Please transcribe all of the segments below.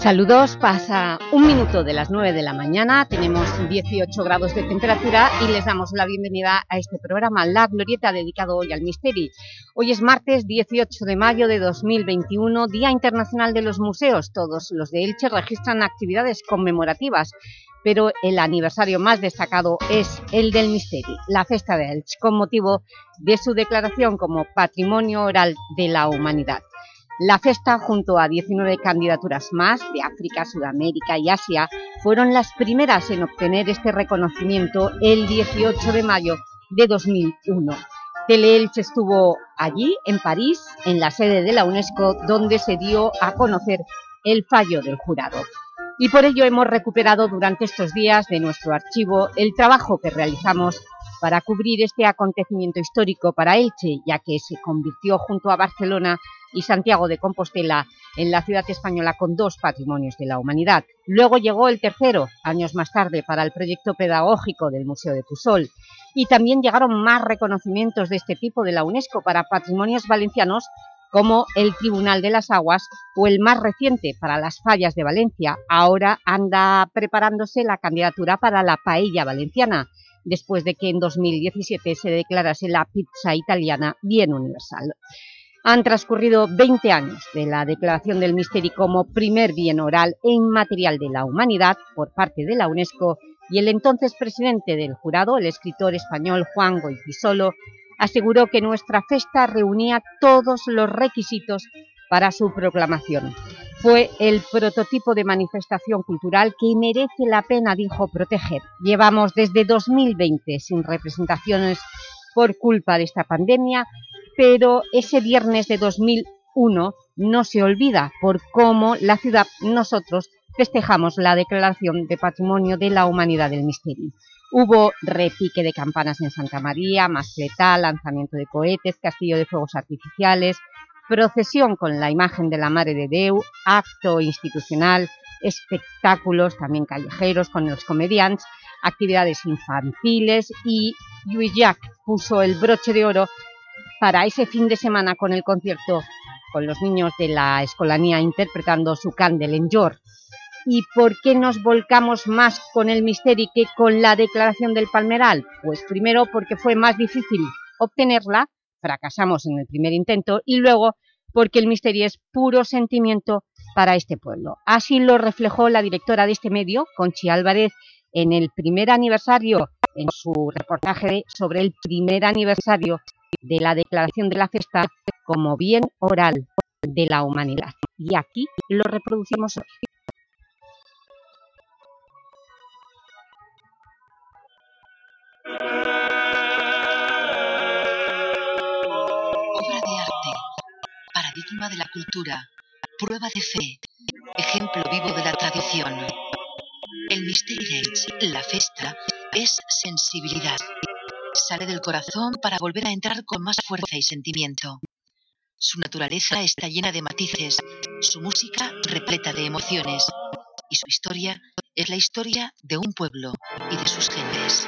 Saludos, pasa un minuto de las 9 de la mañana, tenemos 18 grados de temperatura y les damos la bienvenida a este programa La Glorieta dedicado hoy al Misteri. Hoy es martes 18 de mayo de 2021, Día Internacional de los Museos. Todos los de Elche registran actividades conmemorativas, pero el aniversario más destacado es el del Misteri, la Festa de Elche, con motivo de su declaración como Patrimonio Oral de la Humanidad. La festa, junto a 19 candidaturas más de África, Sudamérica y Asia, fueron las primeras en obtener este reconocimiento el 18 de mayo de 2001. Teleelch estuvo allí, en París, en la sede de la UNESCO, donde se dio a conocer el fallo del jurado. Y por ello hemos recuperado durante estos días de nuestro archivo el trabajo que realizamos para cubrir este acontecimiento histórico para Elche, ya que se convirtió junto a Barcelona y Santiago de Compostela en la ciudad española con dos patrimonios de la humanidad. Luego llegó el tercero, años más tarde, para el proyecto pedagógico del Museo de Pusol. Y también llegaron más reconocimientos de este tipo de la UNESCO para patrimonios valencianos como el Tribunal de las Aguas o el más reciente para las fallas de Valencia. Ahora anda preparándose la candidatura para la paella valenciana, después de que en 2017 se declarase la pizza italiana bien universal. Han transcurrido 20 años de la declaración del Misteri como primer bien oral e inmaterial de la humanidad por parte de la UNESCO y el entonces presidente del jurado, el escritor español Juan Goytisolo, aseguró que nuestra festa reunía todos los requisitos para su proclamación. Fue el prototipo de manifestación cultural que merece la pena, dijo, proteger. Llevamos desde 2020 sin representaciones por culpa de esta pandemia pero ese viernes de 2001 no se olvida por cómo la ciudad, nosotros, festejamos la declaración de Patrimonio de la Humanidad del Misterio. Hubo repique de campanas en Santa María, mascleta, lanzamiento de cohetes, castillo de fuegos artificiales, procesión con la imagen de la Madre de Deu, acto institucional, espectáculos también callejeros con los comediantes, actividades infantiles y Jack puso el broche de oro para ese fin de semana con el concierto con los niños de la escolanía interpretando su Candel en York. ¿Y por qué nos volcamos más con el misterio que con la declaración del Palmeral? Pues primero porque fue más difícil obtenerla, fracasamos en el primer intento, y luego porque el misterio es puro sentimiento para este pueblo. Así lo reflejó la directora de este medio, Conchi Álvarez, en el primer aniversario, en su reportaje sobre el primer aniversario de la declaración de la festa como bien oral de la humanidad. Y aquí lo reproducimos hoy. Obra de arte, paradigma de la cultura, prueba de fe, ejemplo vivo de la tradición. El misterio de la festa, es sensibilidad sale del corazón para volver a entrar con más fuerza y sentimiento. Su naturaleza está llena de matices, su música repleta de emociones y su historia es la historia de un pueblo y de sus gentes.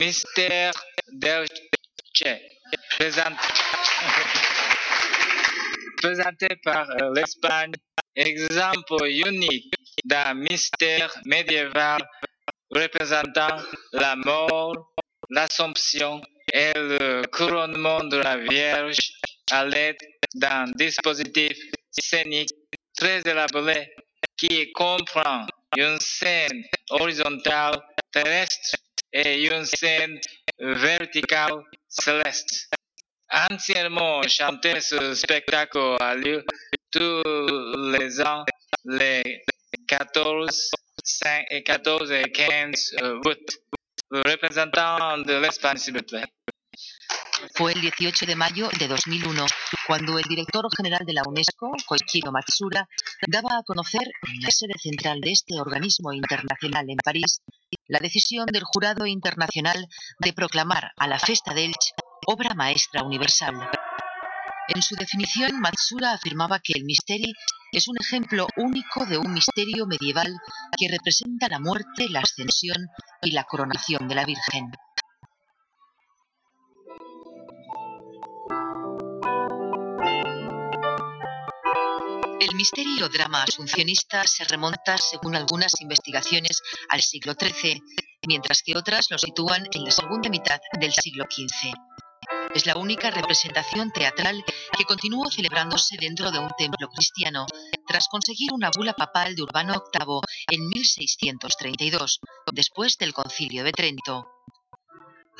Mystère d'Elche, présenté par euh, l'Espagne, exemple unique d'un mystère médiéval représentant la mort, l'Assomption et le couronnement de la Vierge à l'aide d'un dispositif scénique très élaboré qui comprend une scène horizontale terrestre et une scène verticale céleste. Anciennement chanté, ce spectacle a lieu tous les ans, les 14, 5 et 14 et 15 août. Le représentant de l'Espagne, s'il vous plaît. Fue el 18 de mayo de 2001 cuando el director general de la UNESCO, Koichiro Matsura, daba a conocer en la sede central de este organismo internacional en París la decisión del Jurado Internacional de proclamar a la Festa d'Elche obra maestra universal. En su definición, Matsura afirmaba que el Misteri es un ejemplo único de un misterio medieval que representa la muerte, la ascensión y la coronación de la Virgen. Misterio drama asuncionista se remonta, según algunas investigaciones, al siglo XIII, mientras que otras lo sitúan en la segunda mitad del siglo XV. Es la única representación teatral que continúa celebrándose dentro de un templo cristiano, tras conseguir una bula papal de Urbano VIII en 1632, después del Concilio de Trento.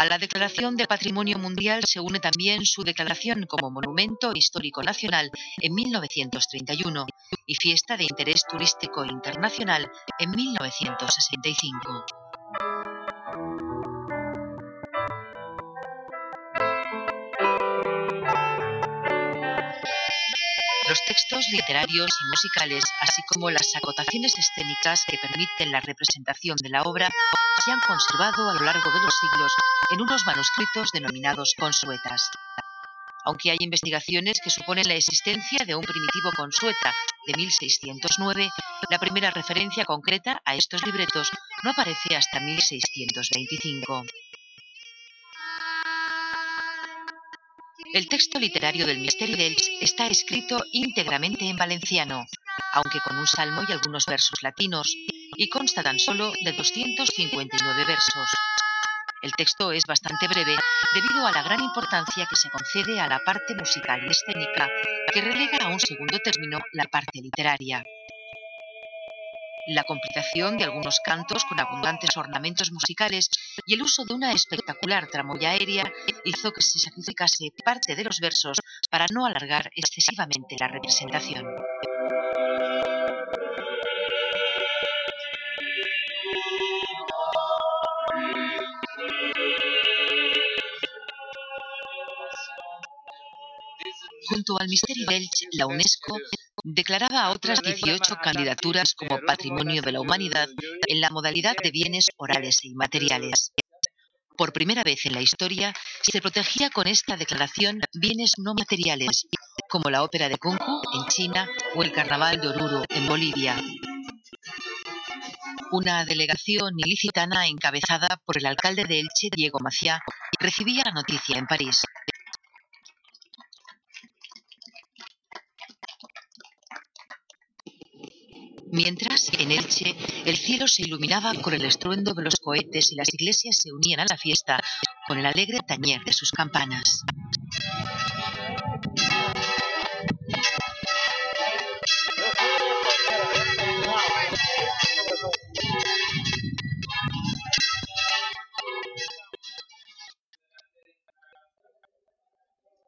A la declaración de Patrimonio Mundial se une también su declaración como Monumento Histórico Nacional en 1931 y Fiesta de Interés Turístico Internacional en 1965. Los textos literarios y musicales, así como las acotaciones escénicas que permiten la representación de la obra, han conservado a lo largo de los siglos en unos manuscritos denominados consuetas. Aunque hay investigaciones que suponen la existencia de un primitivo consueta de 1609, la primera referencia concreta a estos libretos no aparece hasta 1625. El texto literario del Misteri d'Elx está escrito íntegramente en valenciano, aunque con un salmo y algunos versos latinos, y consta tan solo de 259 versos. El texto es bastante breve debido a la gran importancia que se concede a la parte musical y escénica, que relega a un segundo término la parte literaria. La complicación de algunos cantos con abundantes ornamentos musicales y el uso de una espectacular tramoya aérea hizo que se sacrificase parte de los versos para no alargar excesivamente la representación. Junto al Misteri Belch, la UNESCO declaraba a otras 18 candidaturas como Patrimonio de la Humanidad en la modalidad de bienes orales e inmateriales. Por primera vez en la historia se protegía con esta declaración bienes no materiales, como la ópera de Kung en China o el carnaval de Oruro en Bolivia. Una delegación ilicitana encabezada por el alcalde de Elche, Diego Maciá, recibía la noticia en París. Mientras, en Elche, el cielo se iluminaba con el estruendo de los cohetes y las iglesias se unían a la fiesta con el alegre tañer de sus campanas.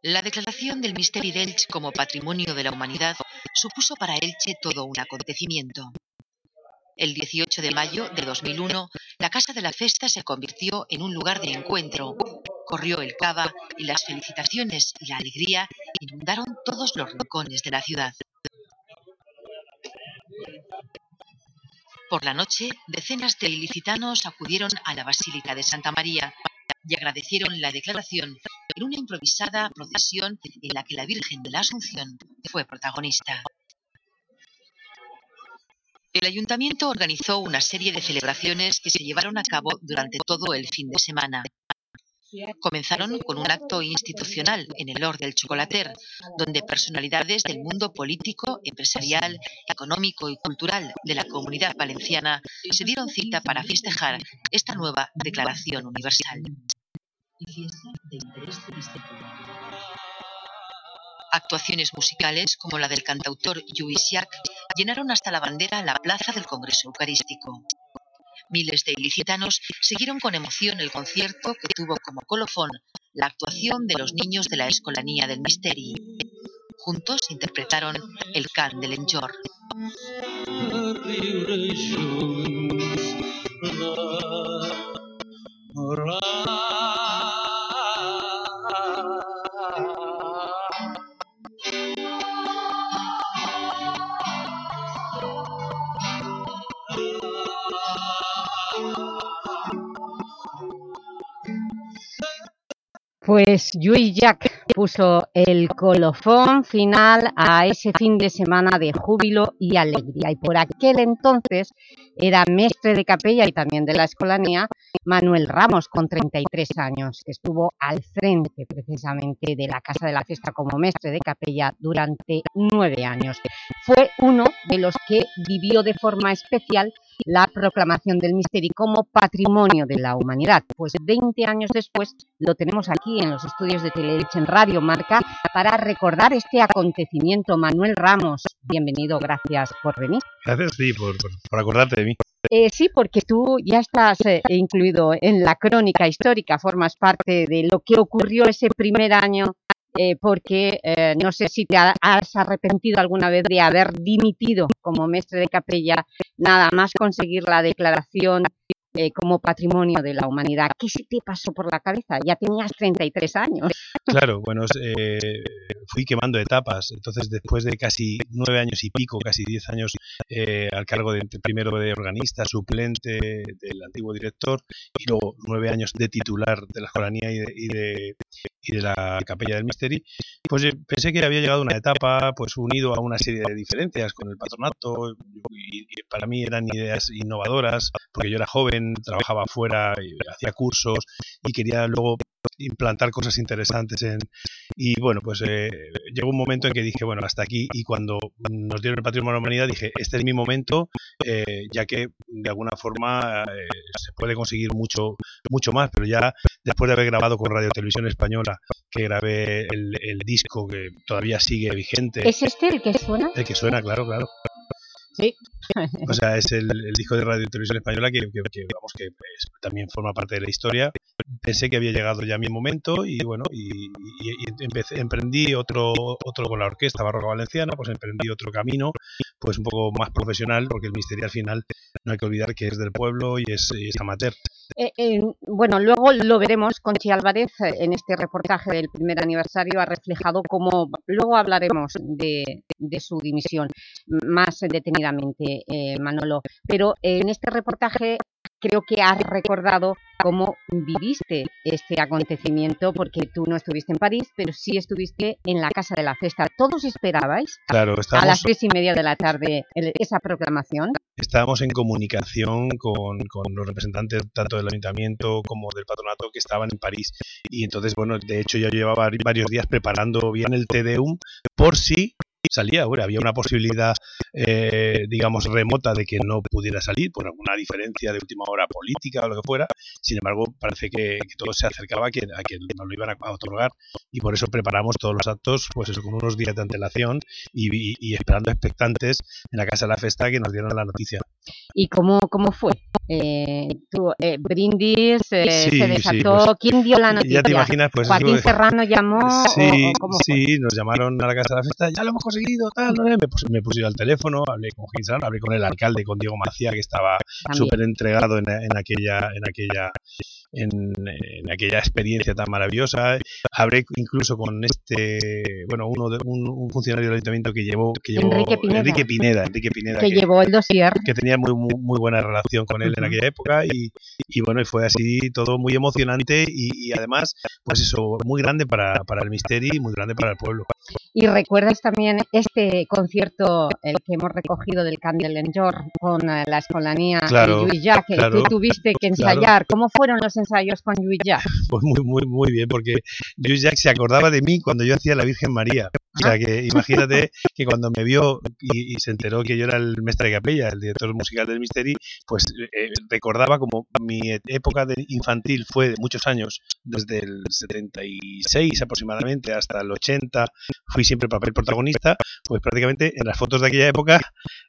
La declaración del Misteri d'Elche como Patrimonio de la Humanidad supuso para Elche todo un acontecimiento. El 18 de mayo de 2001, la Casa de la Festa se convirtió en un lugar de encuentro. Corrió el cava y las felicitaciones y la alegría inundaron todos los rincones de la ciudad. Por la noche, decenas de ilicitanos acudieron a la Basílica de Santa María y agradecieron la declaración en una improvisada procesión en la que la Virgen de la Asunción fue protagonista. El ayuntamiento organizó una serie de celebraciones que se llevaron a cabo durante todo el fin de semana. Comenzaron con un acto institucional en el Lord del Chocolater, donde personalidades del mundo político, empresarial, económico y cultural de la comunidad valenciana se dieron cita para festejar esta nueva Declaración Universal. Actuaciones musicales como la del cantautor Lluís llenaron hasta la bandera la plaza del Congreso Eucarístico. Miles de ilicitanos siguieron con emoción el concierto que tuvo como colofón la actuación de los niños de la Escolanía del Misteri. Juntos interpretaron el can del Enjor. Pues Yui Jack puso el colofón final a ese fin de semana de júbilo y alegría y por aquel entonces era mestre de capella y también de la escolanía Manuel Ramos con 33 años que estuvo al frente precisamente de la Casa de la Fiesta como mestre de capella durante nueve años. Fue uno de los que vivió de forma especial la proclamación del Misteri como Patrimonio de la Humanidad. Pues 20 años después lo tenemos aquí en los estudios de Teleelch en Radio Marca para recordar este acontecimiento. Manuel Ramos, bienvenido, gracias por venir. Gracias, sí, por, por, acordarte de mí. Eh, sí, porque tú ya estás eh, incluido en la crónica histórica, formas parte de lo que ocurrió ese primer año eh, porque eh, no sé si te has arrepentido alguna vez de haber dimitido como mestre de capella, nada más conseguir la declaración eh, como patrimonio de la humanidad. ¿Qué se te pasó por la cabeza? Ya tenías 33 años. Claro, bueno, eh, fui quemando etapas, entonces después de casi nueve años y pico, casi diez años eh, al cargo de primero de organista, suplente del antiguo director y luego nueve años de titular de la escolanía y de, y de, y de la capella del Misteri, pues pensé que había llegado una etapa pues unido a una serie de diferencias con el patronato y, y para mí eran ideas innovadoras porque yo era joven, trabajaba fuera, hacía cursos y quería luego implantar cosas interesantes en y bueno pues eh, llegó un momento en que dije bueno hasta aquí y cuando nos dieron el patrimonio de la humanidad dije este es mi momento eh, ya que de alguna forma eh, se puede conseguir mucho mucho más pero ya después de haber grabado con Radio Televisión Española que grabé el, el disco que todavía sigue vigente ¿es este el que suena? el que suena claro claro Sí. o sea, es el, el, disco de Radio y Televisión Española que, que, que vamos, que también forma parte de la historia. Pensé que había llegado ya mi momento y bueno, y, y, y empecé, emprendí otro, otro con la Orquesta Barroca Valenciana, pues emprendí otro camino, pues un poco más profesional, porque el misterio al final no hay que olvidar que es del pueblo y es, y es amateur. Eh, eh, bueno, luego lo veremos, Conchi Álvarez en este reportaje del primer aniversario ha reflejado cómo, luego hablaremos de, de su dimisión más detenidamente, eh, Manolo, pero en este reportaje creo que has recordado cómo viviste este acontecimiento, porque tú no estuviste en París, pero sí estuviste en la Casa de la Festa. ¿Todos esperabais claro, a las tres y media de la tarde esa proclamación? Estábamos en comunicación con, con, los representantes tanto del Ayuntamiento como del Patronato que estaban en París. Y entonces, bueno, de hecho yo llevaba varios días preparando bien el Tedeum por si salía. Había una posibilidad, eh, digamos, remota de que no pudiera salir por alguna diferencia de última hora política o lo que fuera. Sin embargo, parece que, todo se acercaba a que, a que nos lo iban a, otorgar y por eso preparamos todos los actos, pues eso, con unos días de antelación y, y, y esperando expectantes en la Casa de la Festa que nos dieron la noticia. ¿Y cómo, cómo fue? Eh, tú, eh, Brindis, eh, sí, se desató. Sí, pues, ¿Quién dio la noticia? Ya te imaginas, pues. ¿Joaquín Serrano llamó? Sí, o, o cómo sí, nos llamaron a la Casa de la Festa, ya lo hemos conseguido, tal, ¿no? Me, pus, me puse al teléfono, hablé con Joaquín Serrano, hablé con el alcalde, con Diego Macía, que estaba súper entregado en, en, aquella, en aquella en, en, aquella experiencia tan maravillosa. Hablé incluso con este, bueno, uno de, un, un funcionario del ayuntamiento que llevó, que llevó Enrique Pineda, Enrique Pineda, Enrique Pineda que, que, llevó el dossier, que tenía muy, muy, muy buena relación con él uh -huh. en aquella época y, y, bueno, y fue así todo muy emocionante y, y además, pues eso, muy grande para, para el Misteri y muy grande para el pueblo. Y recuerdas también este concierto, el que hemos recogido del York con uh, la escolanía claro, de Llach, que claro, tú tuviste que ensayar. Claro. ¿Cómo fueron los ensayos con Lluís Llach? Pues muy, muy, muy bien, porque Lluís Llach se acordaba de mí cuando yo hacía la Virgen María. O sea que imagínate que cuando me vio y, y, se enteró que yo era el mestre de capella, el director musical del Misteri, pues eh, recordaba como mi época de infantil fue de muchos años, desde el 76 aproximadamente hasta el 80, fui siempre papel protagonista, pues prácticamente en las fotos de aquella época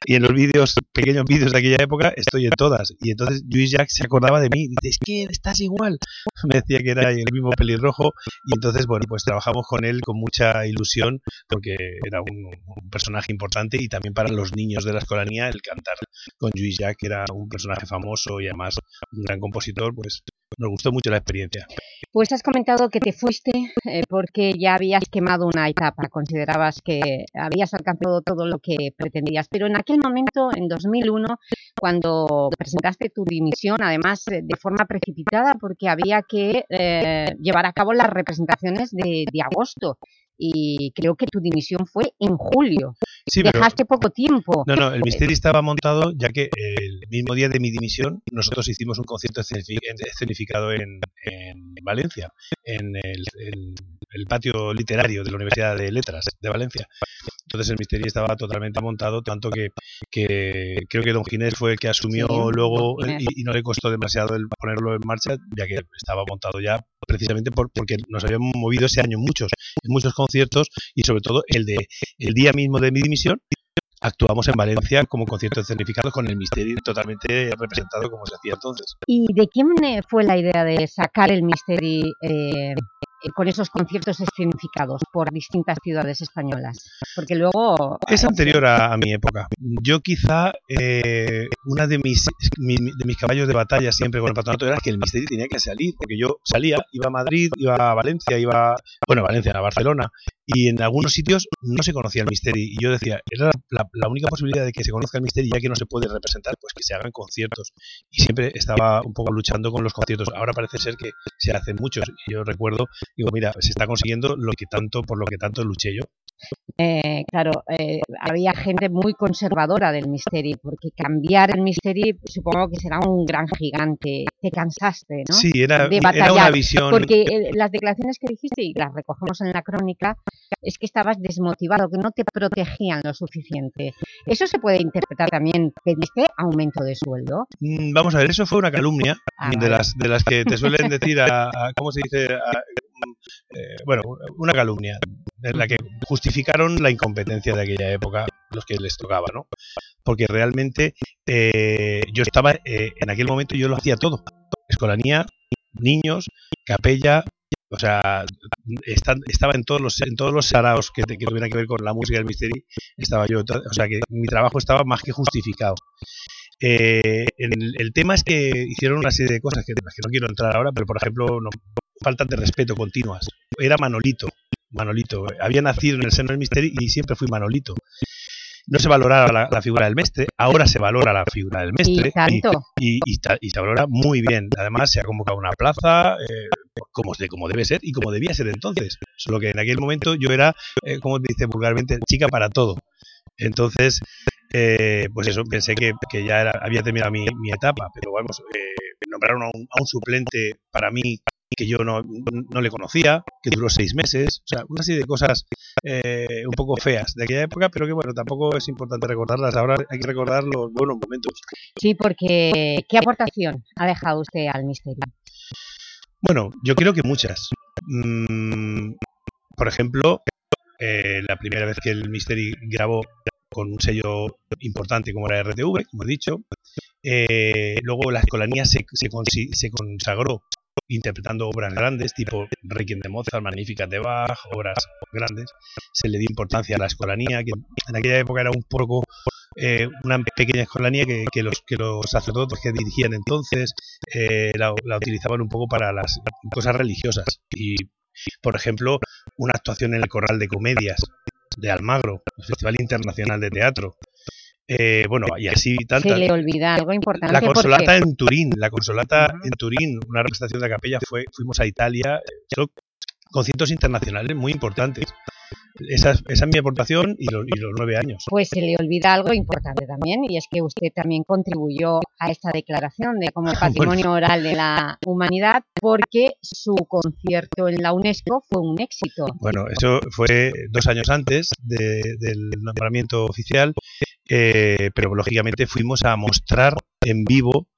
y en los vídeos, pequeños vídeos de aquella época, estoy en todas. Y entonces Luis Jack se acordaba de mí, dice, es que estás igual. Me decía que era el mismo pelirrojo y entonces, bueno, pues trabajamos con él con mucha ilusión porque era un, un, personaje importante y también para los niños de la escolanía el cantar con Luis Jack, que era un personaje famoso y además un gran compositor, pues nos gustó mucho la experiencia. Pues has comentado que te fuiste eh, porque ya habías quemado una etapa, considerabas que habías alcanzado todo lo que pretendías, pero en aquel momento, en 2001, cuando presentaste tu dimisión, además eh, de forma precipitada porque había que eh, llevar a cabo las representaciones de, de agosto y creo que tu dimisión fue en julio. Dejaste poco tiempo. No, no, el misterio estaba montado ya que el mismo día de mi dimisión nosotros hicimos un concierto escenificado en, en Valencia, en el, el, patio literario de la Universidad de Letras de Valencia. Entonces el misterio estaba totalmente montado, tanto que, que creo que Don Ginés fue el que asumió luego y, y, no le costó demasiado el ponerlo en marcha, ya que estaba montado ya precisamente por, porque nos habíamos movido ese año muchos, en muchos conciertos y sobre todo el de el día mismo de mi dimisión actuamos en Valencia como concierto escenificado con el misterio totalmente representado como se hacía entonces. ¿Y de quién fue la idea de sacar el misterio eh, con esos conciertos escenificados por distintas ciudades españolas? Porque luego... Es eh, anterior a, mi época. Yo quizá, eh, una de mis, de mis caballos de batalla siempre con el patronato era que el misterio tenía que salir, porque yo salía, iba a Madrid, iba a Valencia, iba, bueno, Valencia, a Barcelona, y en algunos sitios no se conocía el misterio. Y yo decía, era la, única posibilidad de que se conozca el misterio ya que no se puede representar, pues que se hagan conciertos y siempre estaba un poco luchando con los conciertos, ahora parece ser que se hacen muchos. Y yo recuerdo, digo, mira, se está consiguiendo lo que tanto, por lo que tanto luché yo. Eh, claro, eh, había gente muy conservadora del Misteri, porque cambiar el Misteri supongo que será un gran gigante. Te cansaste, ¿no? Sí, era, era una visión... Porque eh, las declaraciones que dijiste, y las recogemos en la crónica, es que estabas desmotivado, que no te protegían lo suficiente. ¿Eso se puede interpretar también? ¿Pediste aumento de sueldo? Mm, vamos a ver, eso fue una calumnia ah, de, las, de las que te suelen decir a, ¿cómo se dice? Eh, bueno, una calumnia en la que justificaron la incompetencia de aquella época los que les tocaba, ¿no? Porque realmente eh, yo estaba, eh, en aquel momento yo lo hacía todo. Escolanía, niños, capella, o sea, estaba en todos los en todos los saraos que, que, tuvieran que ver con la música del misterio, estaba yo, o sea que mi trabajo estaba más que justificado. Eh, el, el, tema es que hicieron una serie de cosas que, que no quiero entrar ahora, pero por ejemplo, no, faltas de respeto continuas. Era Manolito, Manolito. Había nacido en el seno del misterio y siempre fui Manolito. No se valoraba la, figura del mestre, ahora se valora la figura del mestre y, y, y, se valora muy bien. Además, se ha convocado una plaza eh, como, como debe ser y como debía ser entonces. Solo que en aquel momento yo era, eh, como dice vulgarmente, chica para todo. Entonces, eh, pues eso, pensé que, que ya había terminado mi, mi, etapa, pero vamos, eh, nombraron a un, a un, suplente para mí que yo no, no, le conocía, que duró seis meses, o sea, una serie de cosas eh, un poco feas de aquella época, pero que bueno, tampoco es importante recordarlas, ahora hay que recordar los buenos momentos. Sí, porque ¿qué aportación ha dejado usted al misterio? Bueno, yo creo que muchas. Mm, por ejemplo, eh, la primera vez que el Mystery grabó con un sello importante como era RTV, como he dicho. Eh, luego la escolanía se, se, se, consagró interpretando obras grandes, tipo Requiem de Mozart, Magníficas de Bach, obras grandes. Se le dio importancia a la escolanía, que en aquella época era un poco eh, una pequeña escolanía que, los, que los sacerdotes que dirigían entonces eh, la, la, utilizaban un poco para las cosas religiosas. Y, por ejemplo, una actuación en el Corral de Comedias de Almagro, el Festival Internacional de Teatro, eh, bueno, y así tantas. Se le olvida algo importante. La consolata en Turín, la consolata uh -huh. en Turín, una representación de la capella, fue, fuimos a Italia, son conciertos internacionales muy importantes. Esa, esa es mi aportación y los, y los, nueve años. Pues se le olvida algo importante también, y es que usted también contribuyó a esta declaración de como patrimonio bueno. oral de la humanidad, porque su concierto en la UNESCO fue un éxito. Bueno, eso fue dos años antes de, del nombramiento oficial, eh, pero lógicamente fuimos a mostrar en vivo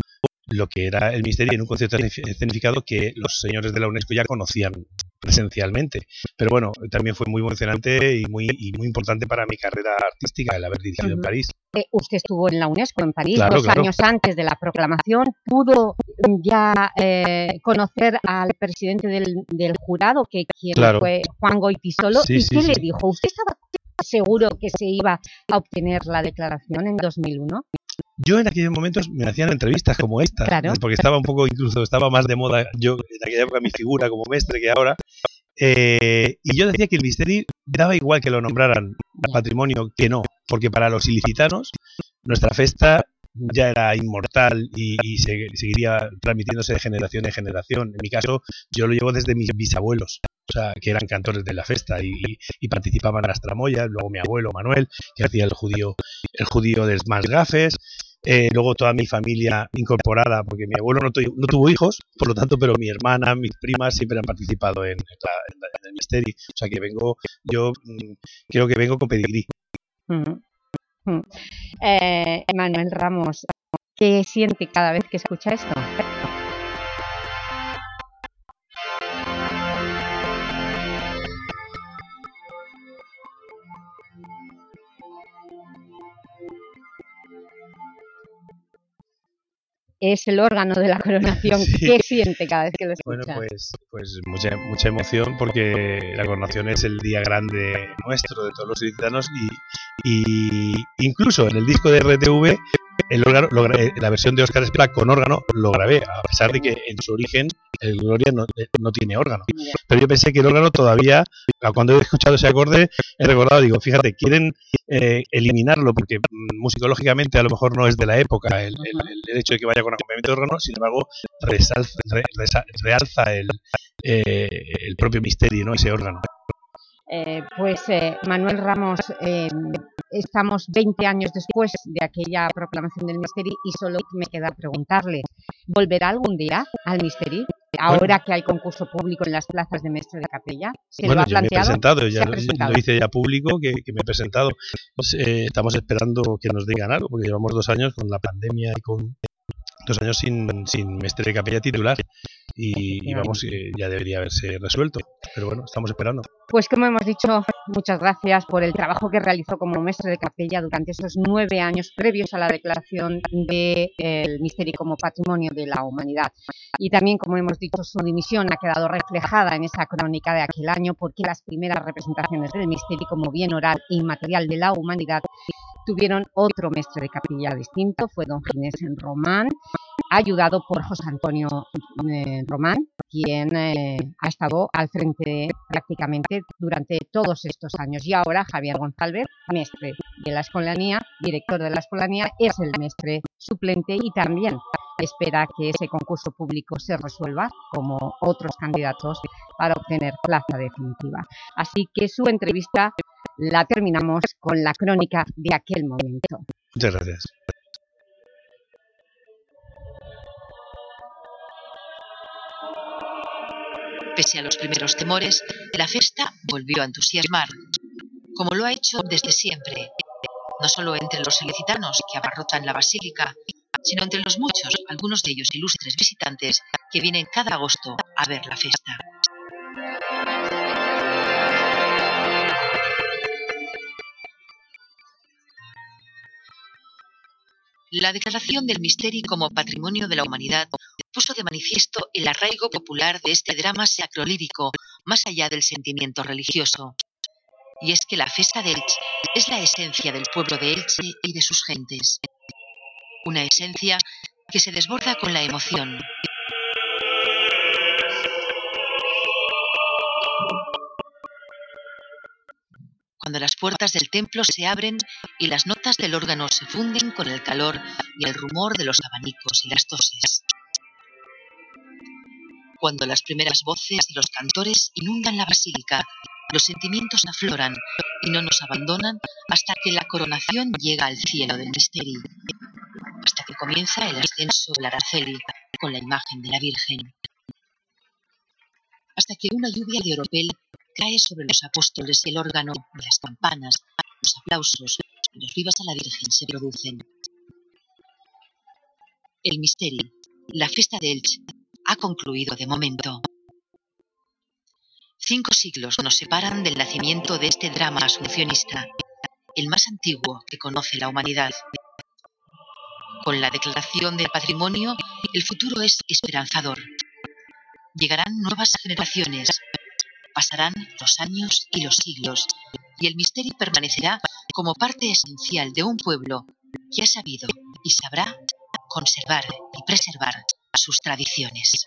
lo que era el misterio en un concierto escenificado que los señores de la UNESCO ya conocían presencialmente. Pero bueno, también fue muy emocionante y muy, y muy importante para mi carrera artística el haber dirigido uh -huh. en París. Eh, usted estuvo en la UNESCO en París claro, dos claro. años antes de la proclamación. ¿Pudo ya eh, conocer al presidente del, del jurado, que quien claro. fue Juan Goitisolo? Sí, ¿Y sí, qué sí. le dijo? ¿Usted estaba seguro que se iba a obtener la declaración en 2001? Yo en aquellos momentos me hacían entrevistas como esta, porque estaba un poco, incluso estaba más de moda yo en aquella época mi figura como mestre que ahora. Eh, y yo decía que el misterio daba igual que lo nombraran patrimonio que no, porque para los ilicitanos nuestra festa ya era inmortal y, seguiría transmitiéndose de generación en generación. En mi caso, yo lo llevo desde mis bisabuelos, o sea, que eran cantores de la festa y, participaban en las tramoyas. Luego mi abuelo Manuel, que hacía el judío, el judío de más gafes. Eh, luego toda mi familia incorporada, porque mi abuelo no, tuvo hijos, por lo tanto, pero mi hermana, mis primas siempre han participado en, el misterio. O sea que vengo, yo mm, creo que vengo con pedigrí. Eh, Manuel Ramos, ¿qué siente cada vez que escucha esto? Es el órgano de la coronación. ¿Qué siente cada vez que lo escucha? Bueno, pues, pues mucha, mucha emoción porque la coronación es el día grande nuestro, de todos los ilicitanos y, y incluso en el disco de RTV el órgano, eh, la versión de Oscar Esplá con órgano lo grabé, a pesar de que en su origen el Gloria no, eh, no, tiene órgano. Pero yo pensé que el órgano todavía, cuando he escuchado ese acorde, he recordado, digo, fíjate, quieren eh, eliminarlo porque mm, musicológicamente a lo mejor no es de la época el, el, hecho de que vaya con acompañamiento de órgano, sin embargo, resalza, realza el, el propio misterio, ¿no? ese órgano. Eh, pues eh, Manuel Ramos, eh, estamos 20 años después de aquella proclamación del Misteri y solo me queda preguntarle, ¿volverá algún día al Misteri? Ahora que hay concurso público en las plazas de Mestre de Capella, ¿se bueno, lo ha planteado? me he presentado, ya lo hice ya público, que, me he presentado. Pues, estamos esperando que nos digan algo, porque llevamos dos años con la pandemia y con dos años sin, sin Mestre de Capella titular y, vamos, eh, ya debería haberse resuelto. Pero bueno, estamos esperando. Pues como hemos dicho, muchas gracias por el trabajo que realizó como maestro de capella durante esos nueve años previos a la declaración del de, misterio como patrimonio de la humanidad. Y también, como hemos dicho, su dimisión ha quedado reflejada en esa crónica de aquel año porque las primeras representaciones del misterio como bien oral e inmaterial de la humanidad tuvieron otro maestro de capilla distinto, fue don Ginés Román, ayudado por José Antonio eh, Román, quien eh, ha estado al frente prácticamente durante todos estos años. Y ahora Javier González, mestre de la Escolanía, director de la Escolanía, es el mestre suplente y también espera que ese concurso público se resuelva como otros candidatos para obtener plaza definitiva. Así que su entrevista la terminamos con la crónica de aquel momento. Muchas gracias. Pese a los primeros temores, la fiesta volvió a entusiasmar, como lo ha hecho desde siempre, no solo entre los solicitanos que abarrotan la basílica, sino entre los muchos, algunos de ellos ilustres visitantes, que vienen cada agosto a ver la fiesta. La declaración del misterio como patrimonio de la humanidad puso de manifiesto el arraigo popular de este drama sacrolírico más allá del sentimiento religioso. Y es que la fiesta de Elche es la esencia del pueblo de Elche y de sus gentes. Una esencia que se desborda con la emoción, cuando las puertas del templo se abren y las notas del órgano se funden con el calor y el rumor de los abanicos y las toses. Cuando las primeras voces de los cantores inundan la basílica, los sentimientos afloran y no nos abandonan hasta que la coronación llega al cielo del misterio, hasta que comienza el ascenso del Araceli con la imagen de la Virgen, hasta que una lluvia de oropel cae sobre los apóstoles el órgano las campanas, los aplausos los vivas a la Virgen se producen. El misterio, la fiesta de Elche, ha concluido de momento. Cinco siglos nos separan del nacimiento de este drama asuncionista, el más antiguo que conoce la humanidad. Con la declaración del patrimonio, el futuro es esperanzador. Llegarán nuevas generaciones, Pasarán los años y los siglos, y el misterio permanecerá como parte esencial de un pueblo que ha sabido y sabrá conservar y preservar sus tradiciones.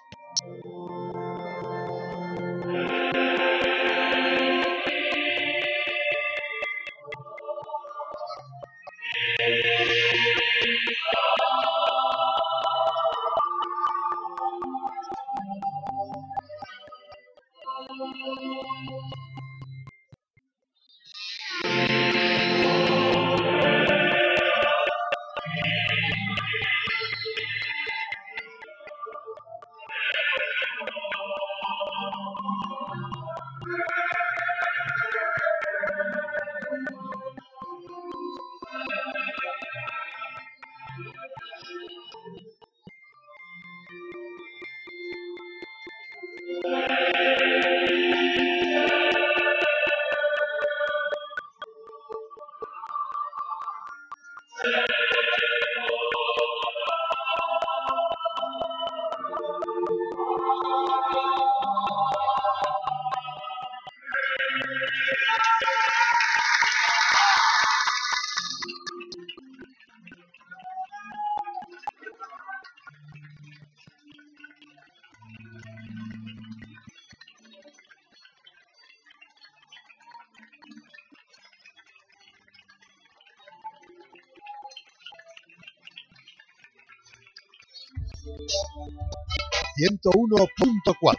...101.4...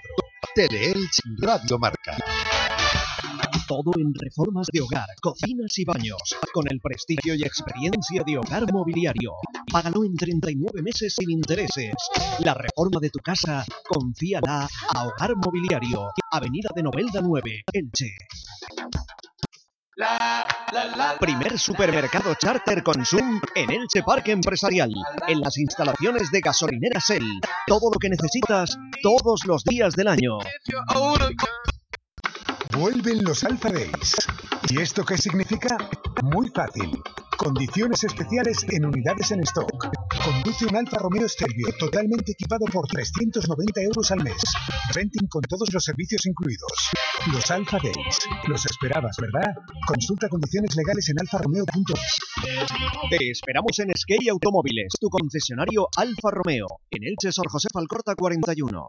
Teleelch Radio Marca. Todo en reformas de hogar, cocinas y baños, con el prestigio y experiencia de Hogar Mobiliario. Págalo en 39 meses sin intereses. La reforma de tu casa, confíala a Hogar Mobiliario, Avenida de Novelda 9, Elche. Primer supermercado charter Consum en Elche Parque Empresarial, en las instalaciones de gasolinera Shell. Todo lo que necesitas todos los días del año. Vuelven los Alpha Days. ¿Y esto qué significa? Muy fácil. Condiciones especiales en unidades en stock. Conduce un Alfa Romeo Stelvio totalmente equipado por 390 euros al mes. Renting con todos los servicios incluidos. Los Alpha Days. Los esperabas, ¿verdad? Consulta condiciones legales en alfaromeo.es. Te esperamos en Skate Automóviles, tu concesionario Alfa Romeo, en Elche Sor José Alcorta 41.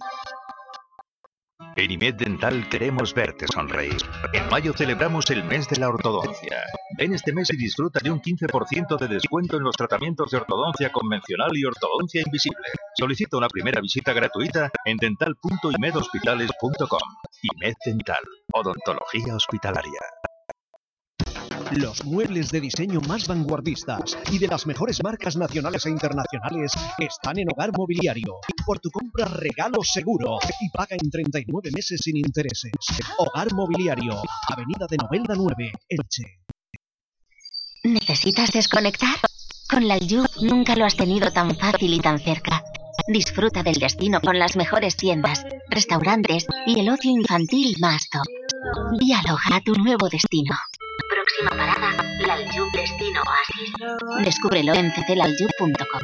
En IMED Dental queremos verte sonreír. En mayo celebramos el mes de la ortodoncia. Ven este mes y disfruta de un 15% de descuento en los tratamientos de ortodoncia convencional y ortodoncia invisible. Solicita una primera visita gratuita en dental.imedhospitales.com. IMED Dental, odontología hospitalaria. Los muebles de diseño más vanguardistas y de las mejores marcas nacionales e internacionales están en Hogar Mobiliario. Por tu compra regalo seguro y paga en 39 meses sin intereses. Hogar Mobiliario, Avenida de Novelda 9, Elche. ¿Necesitas desconectar? Con la Aljub nunca lo has tenido tan fácil y tan cerca. Disfruta del destino con las mejores tiendas, restaurantes y el ocio infantil más top. Dialoga a tu nuevo destino. Próxima parada, Laljub Destino Oasis. Descúbrelo en cclaljub.com.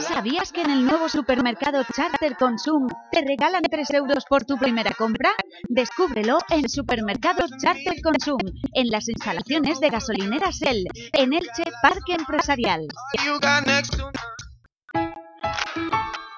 ¿Sabías que en el nuevo supermercado Charter Consum te regalan 3 euros por tu primera compra? Descúbrelo en Supermercados Charter Consum, en las instalaciones de gasolinera Shell, en Elche Parque Empresarial.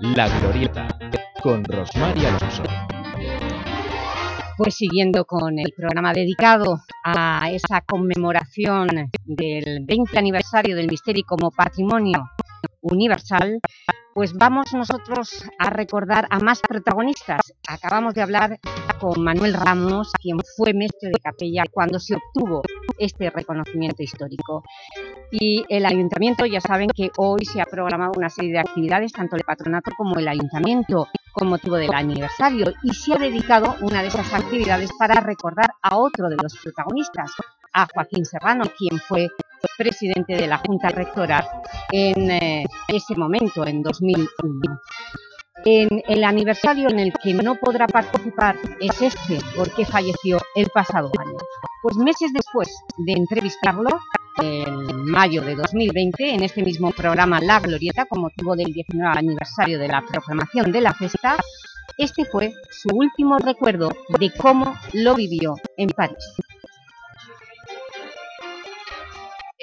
La Glorieta, con Rosmar Alonso. Pues siguiendo con el programa dedicado a esa conmemoración del 20 aniversario del Misterio como Patrimonio Universal, pues vamos nosotros a recordar a más protagonistas. Acabamos de hablar con Manuel Ramos, quien fue mestre de capella cuando se obtuvo este reconocimiento histórico. Y el Ayuntamiento, ya saben que hoy se ha programado una serie de actividades, tanto el Patronato como el Ayuntamiento, con motivo del aniversario, y se ha dedicado una de esas actividades para recordar a otro de los protagonistas, a Joaquín Serrano, quien fue presidente de la Junta Rectora en eh, ese momento, en 2001. En el aniversario en el que no podrá participar es este, porque falleció el pasado año. Pues meses después de entrevistarlo, en mayo de 2020, en este mismo programa La Glorieta, con motivo del 19 aniversario de la proclamación de la festa, este fue su último recuerdo de cómo lo vivió en París.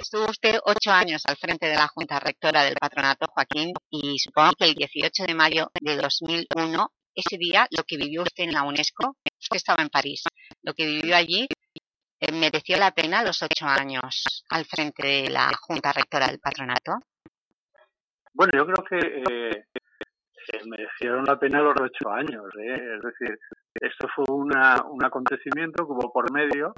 Estuvo usted ocho años al frente de la Junta Rectora del Patronato, Joaquín, y supongo que el 18 de mayo de 2001, ese día, lo que vivió usted en la UNESCO, usted estaba en París, lo que vivió allí eh, mereció la pena los ocho años al frente de la Junta Rectora del Patronato. Bueno, yo creo que eh, eh, merecieron la pena los ocho años. Es decir, esto fue una, un acontecimiento que hubo por medio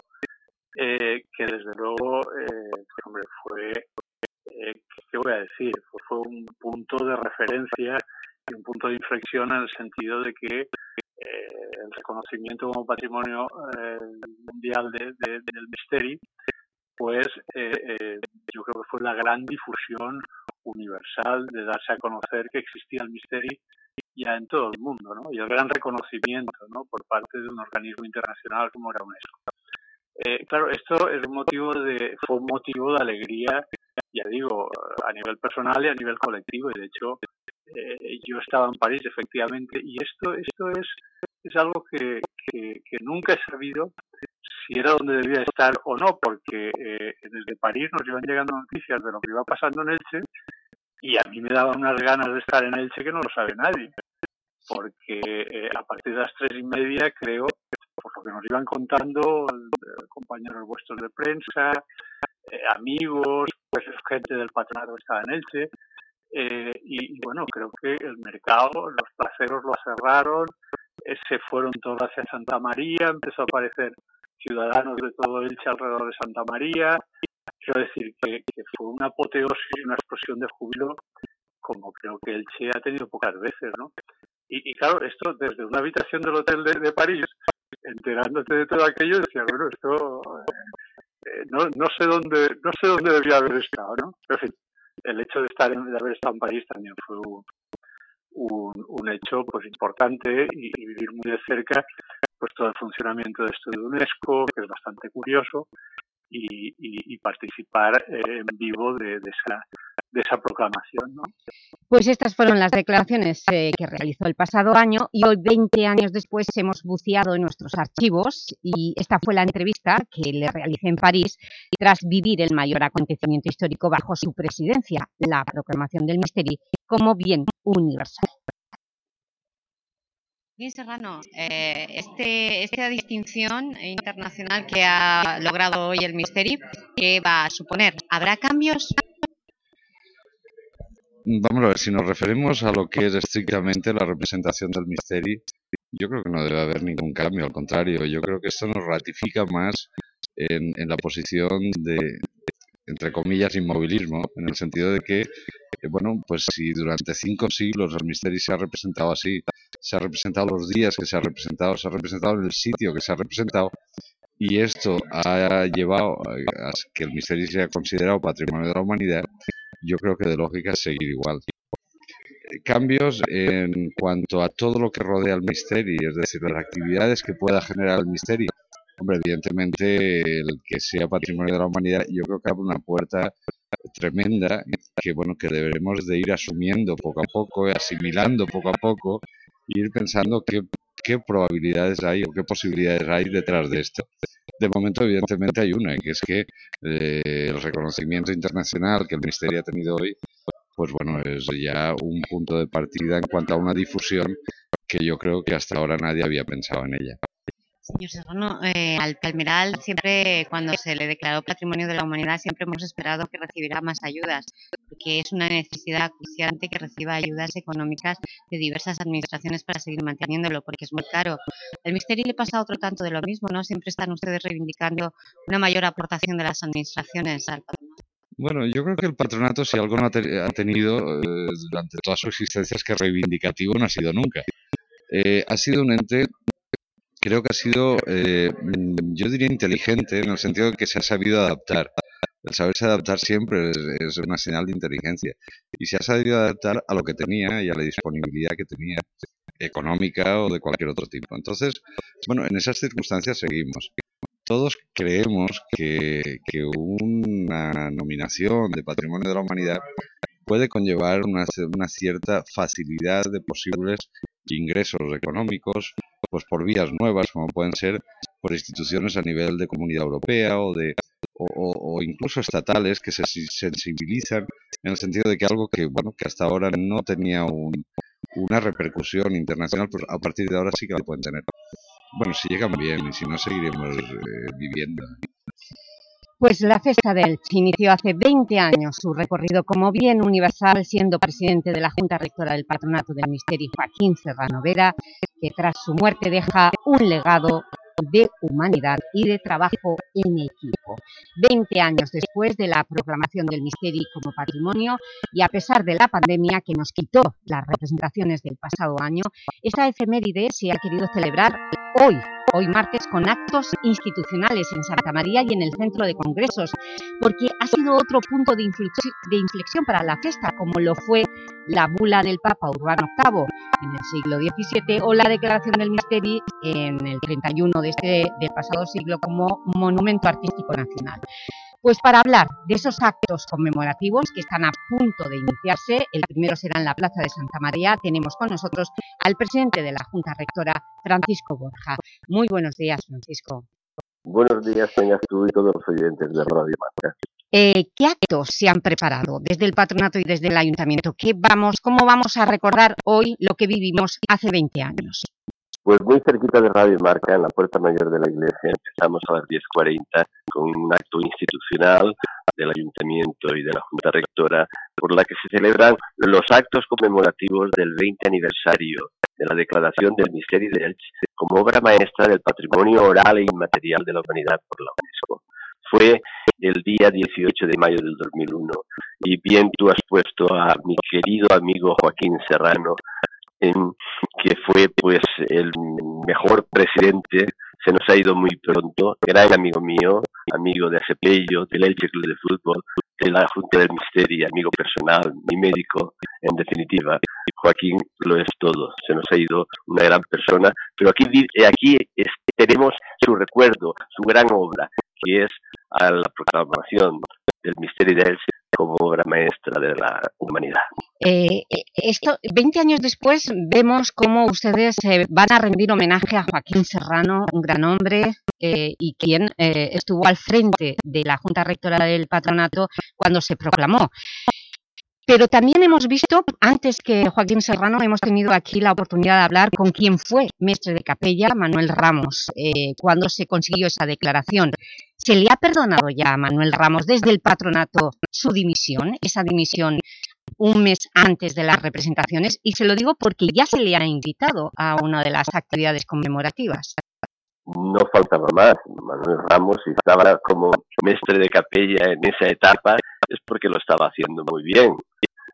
eh, que desde luego, eh, hombre, fue, eh, ¿qué voy a decir? Fue, un punto de referencia y un punto de inflexión en el sentido de que eh, el reconocimiento como patrimonio mundial de, del Misteri, pues yo creo que fue la gran difusión universal de darse a conocer que existía el Misteri ya en todo el mundo, ¿no? Y el gran reconocimiento, ¿no? Por parte de un organismo internacional como era UNESCO. Eh, claro, esto es un motivo de, fue un motivo de alegría, ya digo, a nivel personal y a nivel colectivo. Y de hecho, eh, yo estaba en París, efectivamente, y esto, esto es, es algo que, que, nunca he sabido si era donde debía estar o no, porque eh, desde París nos iban llegando noticias de lo que iba pasando en Elche y a mí me daban unas ganas de estar en Elche que no lo sabe nadie, porque eh, a partir de las tres y media creo por lo que nos iban contando eh, compañeros vuestros de prensa, eh, amigos, pues gente del patronato que estaba en Elche. Eh, y, bueno, creo que el mercado, los placeros lo cerraron, se fueron todos hacia Santa María, empezó a aparecer ciudadanos de todo Elche alrededor de Santa María. Quiero decir que, fue una apoteosis, una explosión de júbilo como creo que Elche ha tenido pocas veces, ¿no? Y, claro, esto desde una habitación del hotel de París enterándote de todo aquello, decía, bueno, esto eh, no, no sé dónde no sé dónde debía haber estado, ¿no? Pero en fin, el hecho de estar en, de haber estado en París también fue un, un, hecho pues importante y, vivir muy de cerca pues todo el funcionamiento de esto de UNESCO, que es bastante curioso, y, participar eh, en vivo de, de, esa, de esa proclamación. ¿no? Pues estas fueron las declaraciones eh, que realizó el pasado año y hoy, 20 años después, hemos buceado en nuestros archivos y esta fue la entrevista que le realicé en París tras vivir el mayor acontecimiento histórico bajo su presidencia, la proclamación del Misteri como bien universal. Bien, Serrano, eh, este, esta distinción internacional que ha logrado hoy el Misteri, ¿qué va a suponer? ¿Habrá cambios? Vamos a ver, si nos referimos a lo que es estrictamente la representación del Misteri, yo creo que no debe haber ningún cambio, al contrario, yo creo que esto nos ratifica más en, en la posición de, entre comillas, inmovilismo, en el sentido de que, eh, bueno, pues si durante cinco siglos el Misteri se ha representado así, se ha representado los días que se ha representado, se ha representado en el sitio que se ha representado, y esto ha llevado a que el Misteri sea considerado patrimonio de la humanidad, yo creo que de lógica seguir igual. Cambios en cuanto a todo lo que rodea al Misteri, es decir, las actividades que pueda generar el Misteri, Hombre, evidentemente el que sea patrimonio de la humanidad yo creo que abre una puerta tremenda que bueno que deberemos de ir asumiendo poco a poco, asimilando poco a poco e ir pensando qué, qué probabilidades hay o qué posibilidades hay detrás de esto. De momento, evidentemente, hay una, que es que eh, el reconocimiento internacional que el Ministerio ha tenido hoy, pues bueno, es ya un punto de partida en cuanto a una difusión que yo creo que hasta ahora nadie había pensado en ella. Señor Serrano, eh, al Palmeral siempre, cuando se le declaró Patrimonio de la Humanidad, siempre hemos esperado que recibirá más ayudas, porque es una necesidad acuciante que reciba ayudas económicas de diversas administraciones para seguir manteniéndolo, porque es muy caro. El Misteri le pasa otro tanto de lo mismo, ¿no? Siempre están ustedes reivindicando una mayor aportación de las administraciones al patronato. Bueno, yo creo que el patronato, si algo no ha, tenido eh, durante toda su existencia, es que reivindicativo no ha sido nunca. Eh, ha sido un ente creo que ha sido, eh, yo diría inteligente, en el sentido de que se ha sabido adaptar. El saberse adaptar siempre es, una señal de inteligencia. Y se ha sabido adaptar a lo que tenía y a la disponibilidad que tenía, económica o de cualquier otro tipo. Entonces, bueno, en esas circunstancias seguimos. Todos creemos que, una nominación de Patrimonio de la Humanidad puede conllevar una cierta facilidad de posibles ingresos económicos pues por vías nuevas, como pueden ser por instituciones a nivel de Comunidad Europea o de o, incluso estatales que se sensibilizan en el sentido de que algo que bueno que hasta ahora no tenía una repercusión internacional, pues a partir de ahora sí que la pueden tener. Bueno, si llegan bien y si no seguiremos eh, viviendo. Pues la Festa del inició hace 20 años su recorrido como bien universal, siendo presidente de la Junta Rectora del Patronato del Misterio Joaquín Serrano Vera, que tras su muerte deja un legado de humanidad y de trabajo en equipo. 20 años después de la proclamación del Misteri como patrimonio y a pesar de la pandemia que nos quitó las representaciones del pasado año, esta efeméride se ha querido celebrar hoy, hoy martes, con actos institucionales en Santa María y en el Centro de Congresos, porque ha sido otro punto de inflexión, para la fiesta, como lo fue la bula del Papa Urbano VIII en el siglo XVII o la declaración del Misteri en el 31 de este, del pasado siglo como Monumento Artístico Nacional. Pues para hablar de esos actos conmemorativos que están a punto de iniciarse, el primero será en la Plaza de Santa María, tenemos con nosotros al presidente de la Junta Rectora, Francisco Borja. Muy buenos días, Francisco. Buenos días, tú y todos los oyentes de Radio Marca. Eh, ¿Qué actos se han preparado desde el patronato y desde el ayuntamiento? ¿Qué vamos, ¿Cómo vamos a recordar hoy lo que vivimos hace 20 años? Pues muy cerquita de Radio Marca, en la puerta mayor de la iglesia, empezamos a las 10.40 con un acto institucional del Ayuntamiento y de la Junta Rectora, por la que se celebran los actos conmemorativos del 20 aniversario de la declaración del Misterio de Elche como obra maestra del patrimonio oral e inmaterial de la humanidad por la UNESCO. Fue el día 18 de mayo del 2001 y bien tú has puesto a mi querido amigo Joaquín Serrano que fue pues el mejor presidente, se nos ha ido muy pronto, gran amigo mío, amigo de Acepello, del Elche Club de Fútbol, de la Junta del Misterio, amigo personal, mi médico, en definitiva. Joaquín lo es todo, se nos ha ido una gran persona, pero aquí, aquí tenemos su recuerdo, su gran obra, que es a la proclamación del Misterio de Elche como obra maestra de la humanidad. Eh, eh esto, 20 años después vemos cómo ustedes eh, van a rendir homenaje a Joaquín Serrano, un gran hombre eh, y quien estuvo al frente de la Junta Rectora del Patronato cuando se proclamó. Pero también hemos visto, antes que Joaquín Serrano, hemos tenido aquí la oportunidad de hablar con quien fue mestre de capella, Manuel Ramos, eh, cuando se consiguió esa declaración. ¿Se le ha perdonado ya a Manuel Ramos desde el patronato su dimisión, esa dimisión un mes antes de las representaciones? Y se lo digo porque ya se le ha invitado a una de las actividades conmemorativas. No faltaba más. Manuel Ramos, estaba como mestre de capella en esa etapa, es porque lo estaba haciendo muy bien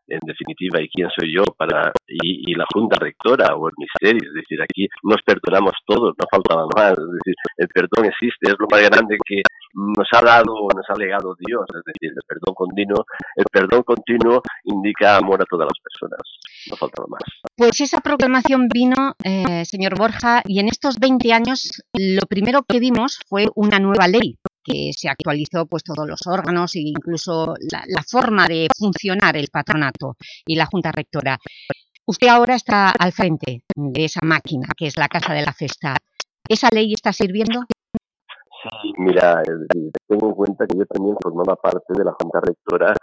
en definitiva, ¿y quién soy yo para y, la Junta Rectora o el Ministerio? Es decir, aquí nos perdonamos todos, no faltaba más. Es decir, el perdón existe, es lo más grande que nos ha dado o nos ha legado Dios. Es decir, el perdón continuo, el perdón continuo indica amor a todas las personas. No faltaba más. Pues esa proclamación vino, eh, señor Borja, y en estos 20 años lo primero que vimos fue una nueva ley que se actualizó pues todos los órganos e incluso la, forma de funcionar el patronato y la Junta Rectora. Usted ahora está al frente de esa máquina que es la Casa de la Festa. ¿Esa ley está sirviendo? Sí, mira, tengo en cuenta que yo también formaba parte de la Junta Rectora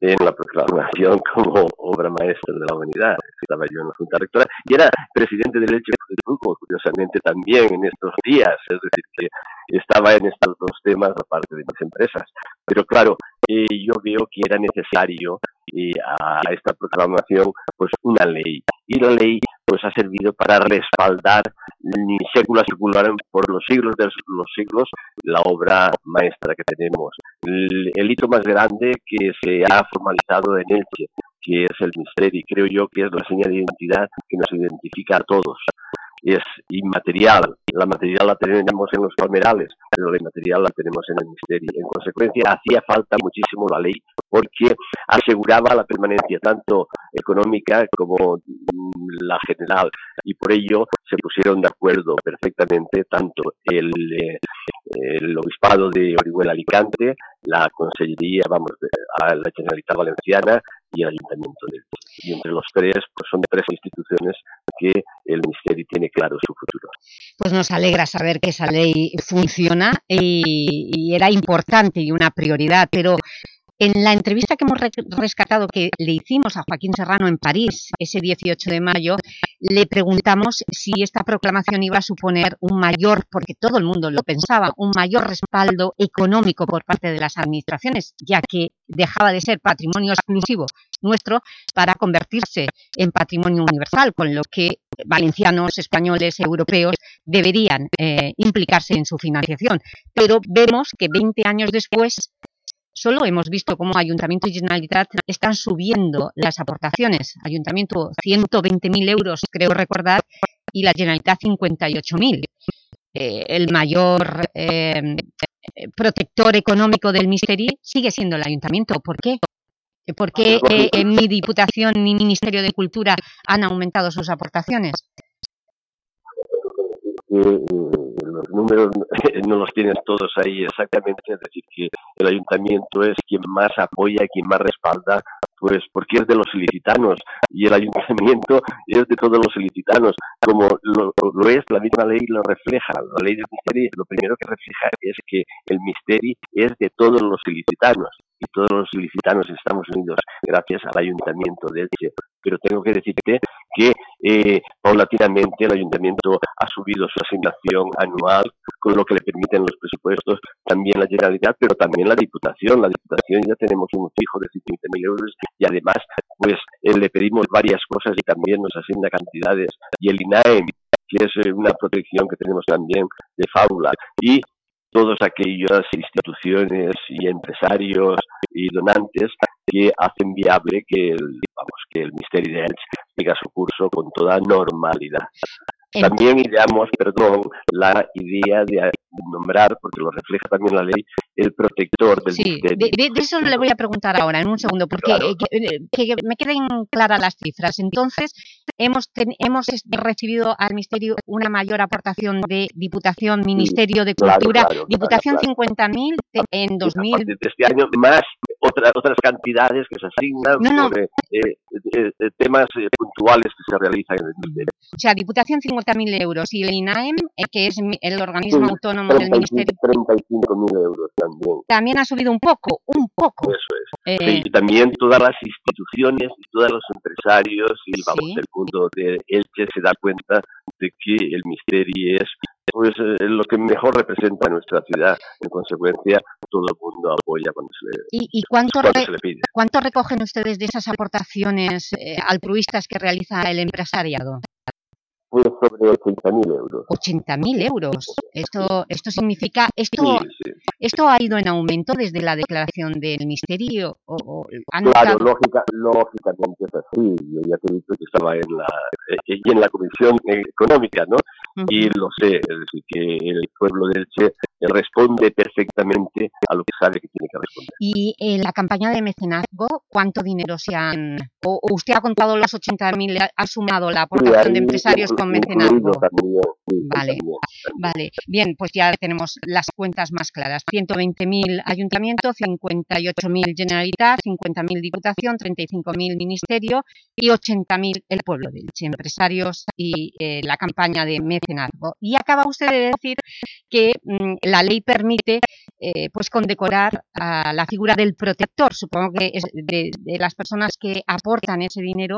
en la proclamación como obra maestra de la humanidad. Estaba yo en la Junta Rectora y era presidente del Leche Grupo, curiosamente también en estos días, es decir, que estaba en estos dos temas aparte de mis empresas. Pero claro, eh, yo veo que era necesario eh, a esta proclamación pues una ley y la ley pues ha servido para respaldar ni século circular por los siglos de los siglos la obra maestra que tenemos. El, hito más grande que se ha formalizado en Elche, que es el misterio, creo yo que es la señal de identidad que nos identifica a todos es inmaterial. La material la tenemos en los palmerales, pero la inmaterial la tenemos en el misterio. En consecuencia, hacía falta muchísimo la ley porque aseguraba la permanencia tanto económica como mm, la general y por ello se pusieron de acuerdo perfectamente tanto el, eh, el obispado de Orihuela Alicante, la consellería, vamos, la Generalitat Valenciana y el Ayuntamiento de Y entre los tres, pues son tres instituciones que el Ministerio tiene claro su futuro. Pues nos alegra saber que esa ley funciona y era importante y una prioridad, pero en la entrevista que hemos rescatado que le hicimos a Joaquín Serrano en París ese 18 de mayo, le preguntamos si esta proclamación iba a suponer un mayor, porque todo el mundo lo pensaba, un mayor respaldo económico por parte de las administraciones, ya que dejaba de ser patrimonio exclusivo nuestro para convertirse en patrimonio universal, con lo que valencianos, españoles, europeos deberían eh, implicarse en su financiación. Pero vemos que 20 años después Solo hemos visto cómo Ayuntamiento y Generalitat están subiendo las aportaciones. Ayuntamiento 120.000 euros, creo recordar, y la Generalitat 58.000. Eh, el mayor eh, protector económico del Misteri sigue siendo el Ayuntamiento. ¿Por qué? ¿Por qué eh, en mi Diputación ni Ministerio de Cultura han aumentado sus aportaciones? Los números no los tienes todos ahí exactamente, es decir, que el ayuntamiento es quien más apoya, quien más respalda, pues porque es de los ilicitanos y el ayuntamiento es de todos los ilicitanos, como lo, es, la misma ley lo refleja, la ley del misterio lo primero que refleja es que el misterio es de todos los ilicitanos y todos los ilicitanos estamos unidos gracias al ayuntamiento de Elche. Pero tengo que decirte que eh, paulatinamente el ayuntamiento ha subido su asignación anual, con lo que le permiten los presupuestos, también la Generalidad, pero también la Diputación. La Diputación ya tenemos un fijo de 120.000 euros y además pues eh, le pedimos varias cosas y también nos asigna cantidades. Y el INAEM, que es eh, una protección que tenemos también de fábula. Y todas aquellas instituciones y empresarios y donantes que hacen viable que el, vamos, que el Misterio de Elche siga su curso con toda normalidad. También ideamos, perdón, la idea de nombrar, porque lo refleja también la ley, el protector del sí, De, eso le voy a preguntar ahora, en un segundo, porque eh, eh, que, me queden claras las cifras. Entonces, hemos, hemos recibido al Ministerio una mayor aportación de Diputación, Ministerio de Cultura, Diputación 50.000 en 2000... Este año más otras otras cantidades que se asignan por temas puntuales que se realizan en el Ministerio. O sea, Diputación 50.000 euros y el INAEM, que es el organismo autónomo del Ministerio... 35.000 euros también. También ha subido un poco, un poco. Eso es. y también todas las instituciones y todos los empresarios y vamos, el mundo de que se da cuenta de que el Misteri es pues eh, lo que mejor representa a nuestra ciudad. En consecuencia, todo el mundo apoya cuando se le, ¿Y, cuánto, pide. cuánto recogen ustedes de esas aportaciones eh, altruistas que realiza el empresariado? Pues sobre 80.000 euros. 80.000 euros. Esto, esto significa... Esto, ¿Esto ha ido en aumento desde la declaración del Ministerio? O, claro, lógica, lógicamente es así. Yo ya te he dicho que estaba en la, eh, en la Comisión Económica, ¿no? Y lo sé, es decir, que el pueblo del Che responde perfectamente a lo que sabe que tiene que responder. ¿Y en la campaña de mecenazgo cuánto dinero se han...? ¿O, usted ha contado los 80.000, ha sumado la aportación de empresarios con mecenazgo? vale, vale. Bien, pues ya tenemos las cuentas más claras. 120.000 Ayuntamiento, 58.000 Generalitat, 50.000 Diputación, 35.000 Ministerio y 80.000 el pueblo de Elche, empresarios y eh, la campaña de mecenazgo. Y acaba usted de decir que mm, la ley permite eh, pues condecorar a la figura del protector. Supongo que es de, las personas que aportan ese dinero,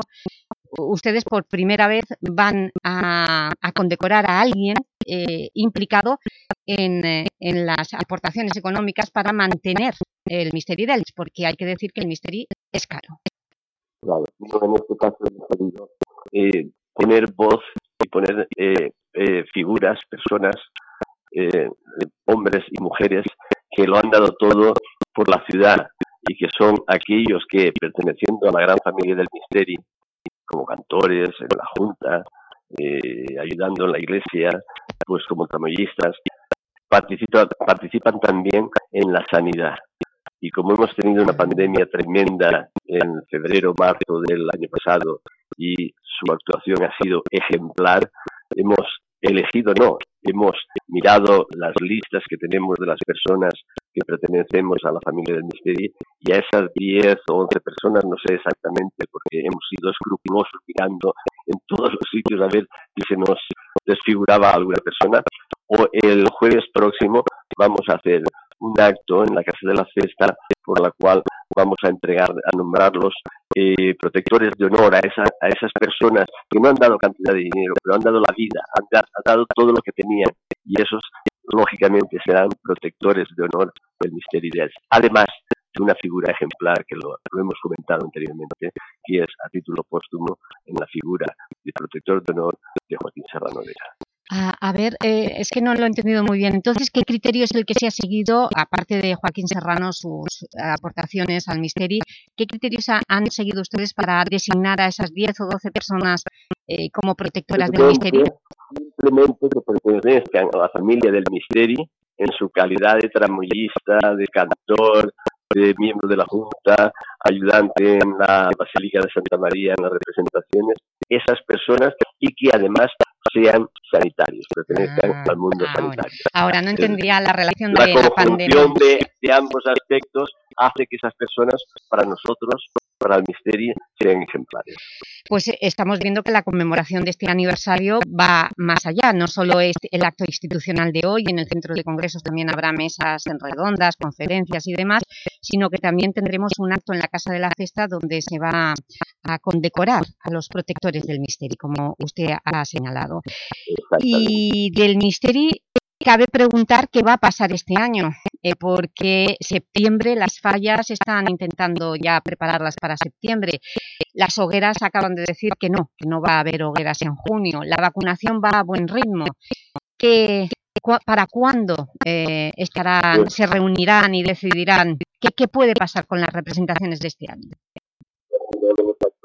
ustedes por primera vez van a, condecorar a alguien eh, implicado en, las aportaciones económicas para mantener el Misteri dels, porque hay que decir que el Misteri es caro. Claro, en este caso eh, poner voz y poner figuras, personas eh, hombres y mujeres que lo han dado todo por la ciudad y que son aquellos que, perteneciendo a la gran familia del Misteri, como cantores en la Junta, eh, ayudando en la iglesia, pues como tramoyistas, participan, participan también en la sanidad. Y como hemos tenido una pandemia tremenda en febrero, marzo del año pasado y su actuación ha sido ejemplar, hemos elegido, no, hemos mirado las listas que tenemos de las personas que pertenecemos a la familia del Misterio y a esas 10 o 11 personas, no sé exactamente, porque hemos sido escrupulosos mirando en todos los sitios a ver si se nos desfiguraba alguna persona. O el jueves próximo vamos a hacer un acto en la Casa de la Cesta por la cual vamos a entregar, a nombrarlos eh, protectores de honor a, a esas personas que no han dado cantidad de dinero, pero han dado la vida, han, dado todo lo que tenían y esos lógicamente serán protectores de honor del misterio de Además de una figura ejemplar que lo, hemos comentado anteriormente, que es a título póstumo en la figura de protector de honor de Joaquín Serrano Vera. A, ver, eh, es que no lo he entendido muy bien. Entonces, ¿qué criterio es el que se ha seguido, aparte de Joaquín Serrano, sus aportaciones al Misteri, qué criterios han seguido ustedes para designar a esas 10 o 12 personas eh, como protectoras del Misteri? Simplemente que pertenezcan a la familia del Misteri en su calidad de tramoyista, de cantor, de miembro de la Junta, ayudante en la Basílica de Santa María en las representaciones, esas personas y que además sean sanitarios, pertenezcan ah, al mundo sanitario. Ahora no entendría la relación de la pandemia. De, de ambos aspectos hace que esas personas, para nosotros, para el misterio, sean ejemplares. Pues eh, estamos viendo que la conmemoración de este aniversario va más allá, no solo es el acto institucional de hoy, en el Centro de Congresos también habrá mesas en redondas, conferencias y demás, sino que también tendremos un acto en la Casa de la Cesta donde se va a condecorar a los protectores del misterio, como usted ha señalado. Y del misterio cabe preguntar qué va a pasar este año, eh, porque septiembre, las fallas están intentando ya prepararlas para septiembre. Las hogueras acaban de decir que no, que no va a haber hogueras en junio. La vacunación va a buen ritmo. ¿Qué, ¿Para cuándo eh, estarán, se reunirán y decidirán qué puede pasar con las representaciones de este año?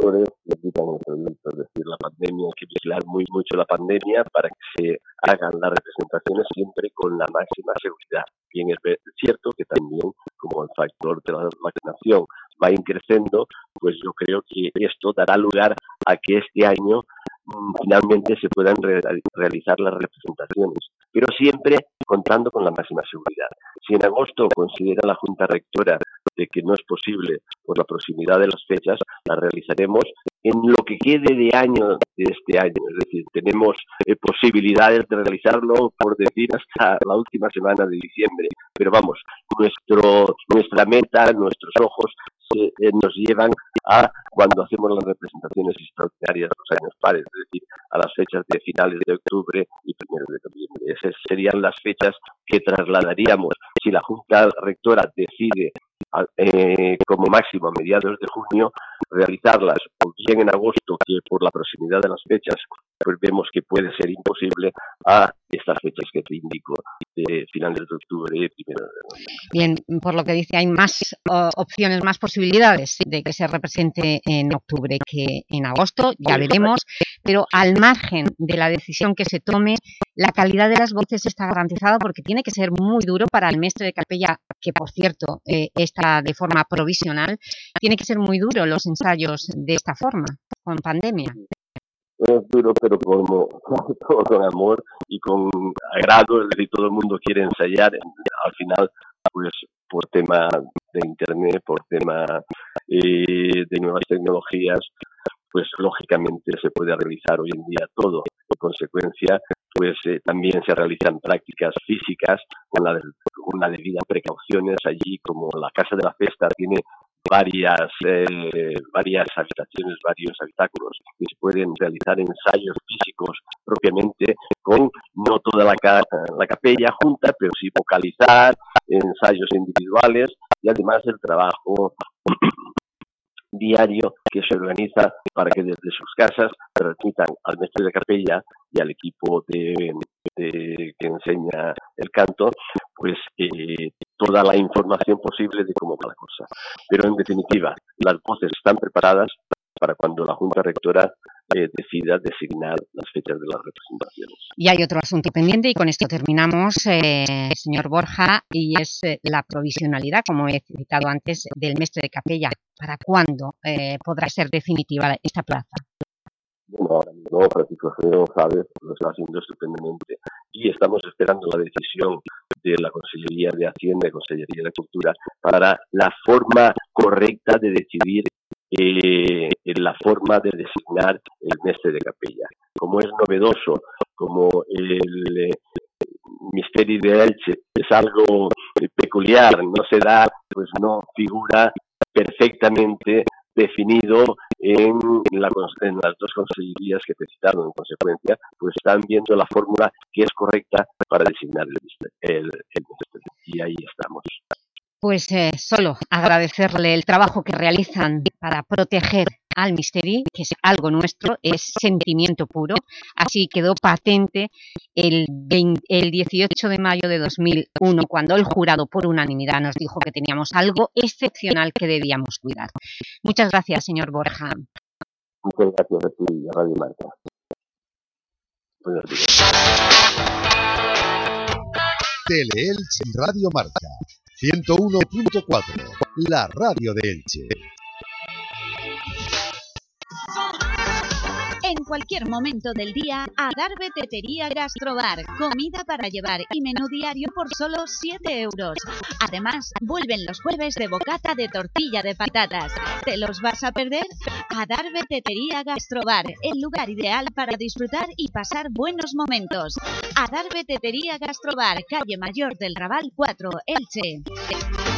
Factores es decir, la pandemia, hay que vigilar muy mucho la pandemia para que se hagan las representaciones siempre con la máxima seguridad. Bien, es cierto que también, como el factor de la vacunación va increciendo, pues yo creo que esto dará lugar a que este año mm, finalmente se puedan realizar las representaciones. Pero siempre contando con la máxima seguridad. Si en agosto considera la Junta Rectora de que no es posible por la proximidad de las fechas, la realizaremos en lo que quede de año de este año. Es decir, tenemos eh, posibilidades de realizarlo, por decir, hasta la última semana de diciembre. Pero vamos, nuestro, nuestra meta, nuestros ojos eh, nos llevan a cuando hacemos las representaciones extraordinarias de los años pares, es decir, a las fechas de finales de octubre y primeros de noviembre. Esas serían las fechas que trasladaríamos si la Junta Rectora decide eh, como máximo a mediados de junio, realizarlas o bien en agosto, que por la proximidad de las fechas, pues vemos que puede ser imposible, a estas fechas que te indico, de finales de octubre y primero de noviembre. Bien, por lo que dice, hay más opciones, más posibilidades de que se represente en octubre que en agosto, ya veremos, pero al margen de la decisión que se tome, la calidad de las voces está garantizada porque tiene que ser muy duro para el mestre de Capella, que por cierto eh, está de forma provisional, tiene que ser muy duro los ensayos de esta forma, con pandemia. Es duro, pero con amor y con agrado, decir, todo el mundo quiere ensayar, al final, pues por tema de internet, por tema eh, de nuevas tecnologías, pues lógicamente se puede realizar hoy en día todo. En consecuencia, pues eh, también se realizan prácticas físicas con la, con la debida precauciones allí, como la Casa de la Festa tiene varias, eh, varias habitaciones, varios habitáculos que se pueden realizar ensayos físicos propiamente con no toda la, la capella junta, pero sí vocalizar, ensayos individuales y además el trabajo diario que se organiza para que desde sus casas transmitan al maestro de capella y al equipo de, que enseña el canto, pues eh, toda la información posible de cómo va la cosa. Pero en definitiva, las voces están preparadas para cuando la Junta Rectora eh, decida designar las fechas de las representaciones. Y hay otro asunto pendiente y con esto terminamos, eh, señor Borja, y es eh, la provisionalidad, como he citado antes, del mestre de capella. ¿Para cuándo podrá ser definitiva esta plaza? Bueno, ahora mismo Francisco Feo sabes, lo está haciendo estupendamente y estamos esperando la decisión de la Consellería de Hacienda y Consellería de Cultura para la forma correcta de decidir eh, en la forma de designar el mestre de capella. Como es novedoso, como el eh, misterio de Elche es algo peculiar, no se da, pues no figura perfectamente definido en, las dos consellerías que te citaron en consecuencia, pues están viendo la fórmula que es correcta para designar el, el, el y ahí estamos. Pues eh, solo agradecerle el trabajo que realizan para proteger al Misteri, que es algo nuestro, es sentimiento puro. Así quedó patente el, el 18 de mayo de 2001, cuando el jurado por unanimidad nos dijo que teníamos algo excepcional que debíamos cuidar. Muchas gracias, señor Borja. Muchas gracias a ti, Radio Marca. Radio Marca 101.4, la radio de Elche. Cualquier momento del día, Adarve Tetería Gastrobar. Comida para llevar y menú diario por solo 7 euros. Además, vuelven los jueves de bocata de tortilla de patatas. ¿Te los vas a perder? Adarve Tetería Gastrobar. El lugar ideal para disfrutar y pasar buenos momentos. Adarve Tetería Gastrobar. Calle Mayor del Raval 4, Elche.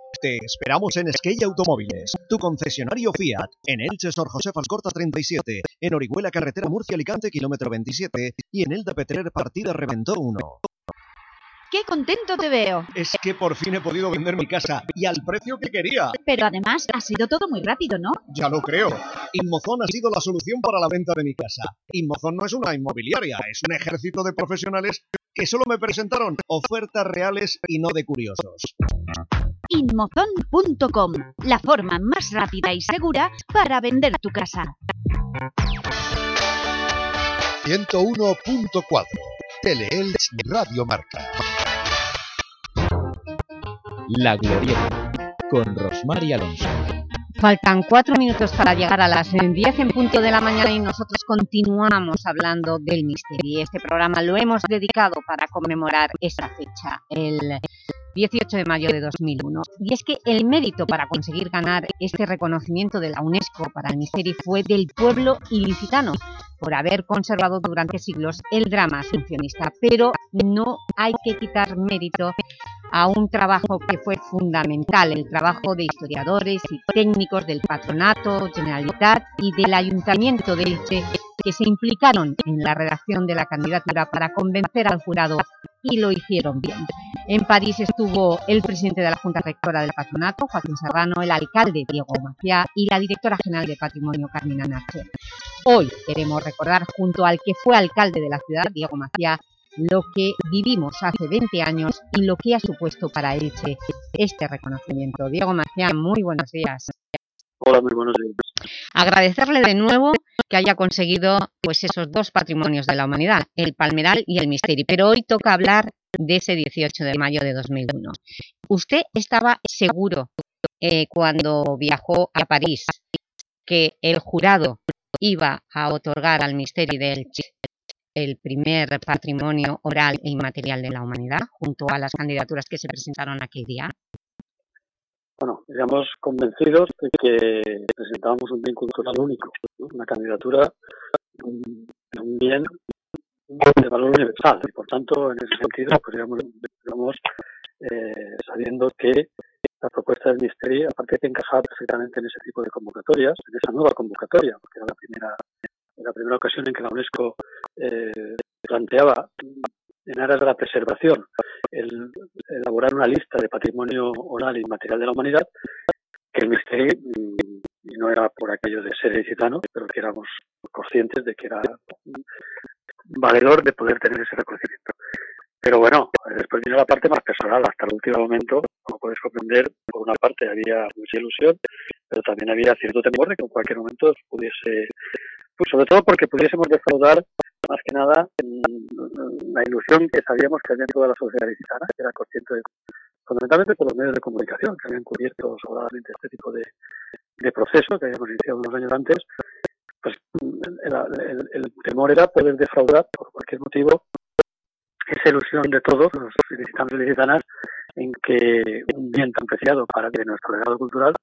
Te esperamos en Esquella Automóviles, tu concesionario Fiat, en Elche Sor José Falcorta 37, en Orihuela Carretera Murcia Alicante kilómetro 27 y en Elda Petrer Partida Reventó 1. ¡Qué contento te veo! Es que por fin he podido vender mi casa y al precio que quería. Pero además ha sido todo muy rápido, ¿no? Ya lo creo. Inmozón ha sido la solución para la venta de mi casa. Inmozón no es una inmobiliaria, es un ejército de profesionales que solo me presentaron ofertas reales y no de curiosos. Inmozón.com, la forma más rápida y segura para vender tu casa. 101.4 Teleelch Radio Marca. La Glorieta, con Rosmar y Alonso. Faltan cuatro minutos para llegar a las 10 en punto de la mañana y nosotros continuamos hablando del misterio. Este programa lo hemos dedicado para conmemorar esa fecha, el 18 de mayo de 2001. Y es que el mérito para conseguir ganar este reconocimiento de la UNESCO para el misterio fue del pueblo ilicitano, por haber conservado durante siglos el drama asuncionista, pero no hay que quitar mérito a un trabajo que fue fundamental, el trabajo de historiadores y técnicos del Patronato, Generalitat y del Ayuntamiento de que se implicaron en la redacción de la candidatura para convencer al jurado y lo hicieron bien. En París estuvo el presidente de la Junta Rectora del Patronato, Joaquín Serrano, el alcalde Diego Maciá y la directora general de Patrimonio, Carmina Nache. Hoy queremos recordar junto al que fue alcalde de la ciudad, Diego Maciá, lo que vivimos hace 20 años y lo que ha supuesto para Elche este reconocimiento. Diego Maciá, muy buenos días. Hola, muy buenos días. Agradecerle de nuevo que haya conseguido pues esos dos patrimonios de la humanidad, el Palmeral y el Misteri. Pero hoy toca hablar de ese 18 de mayo de 2001. ¿Usted estaba seguro eh, cuando viajó a París que el jurado iba a otorgar al Misteri del el primer patrimonio oral e inmaterial de la humanidad, junto a las candidaturas que se presentaron aquel día? Bueno, digamos convencidos de que presentábamos un bien cultural único, una candidatura un bien de valor universal. Y por tanto en ese sentido pues digamos, eh, sabiendo que la propuesta del Ministerio aparte de encajar perfectamente en ese tipo de convocatorias, en esa nueva convocatoria, porque era la primera la primera ocasión en que la UNESCO eh, planteaba en aras de la preservación el elaborar una lista de patrimonio oral e inmaterial de la humanidad, que el Ministerio mm, no era por aquello de ser licitano, pero que éramos conscientes de que era valedor de poder tener ese reconocimiento. Pero bueno, después vino la parte más personal. Hasta el último momento, como podéis comprender, por una parte había mucha ilusión, pero también había cierto temor de que en cualquier momento pudiese pues sobre todo porque pudiésemos defraudar más que nada la ilusión que sabíamos que había toda la sociedad licitana, que era consciente de, fundamentalmente por los medios de comunicación que habían cubierto sobradamente este tipo de, de proceso que habíamos iniciado unos años antes, pues el, temor era poder defraudar por cualquier motivo esa ilusión de todos los licitanos y licitanas en que un bien tan preciado para que nuestro legado cultural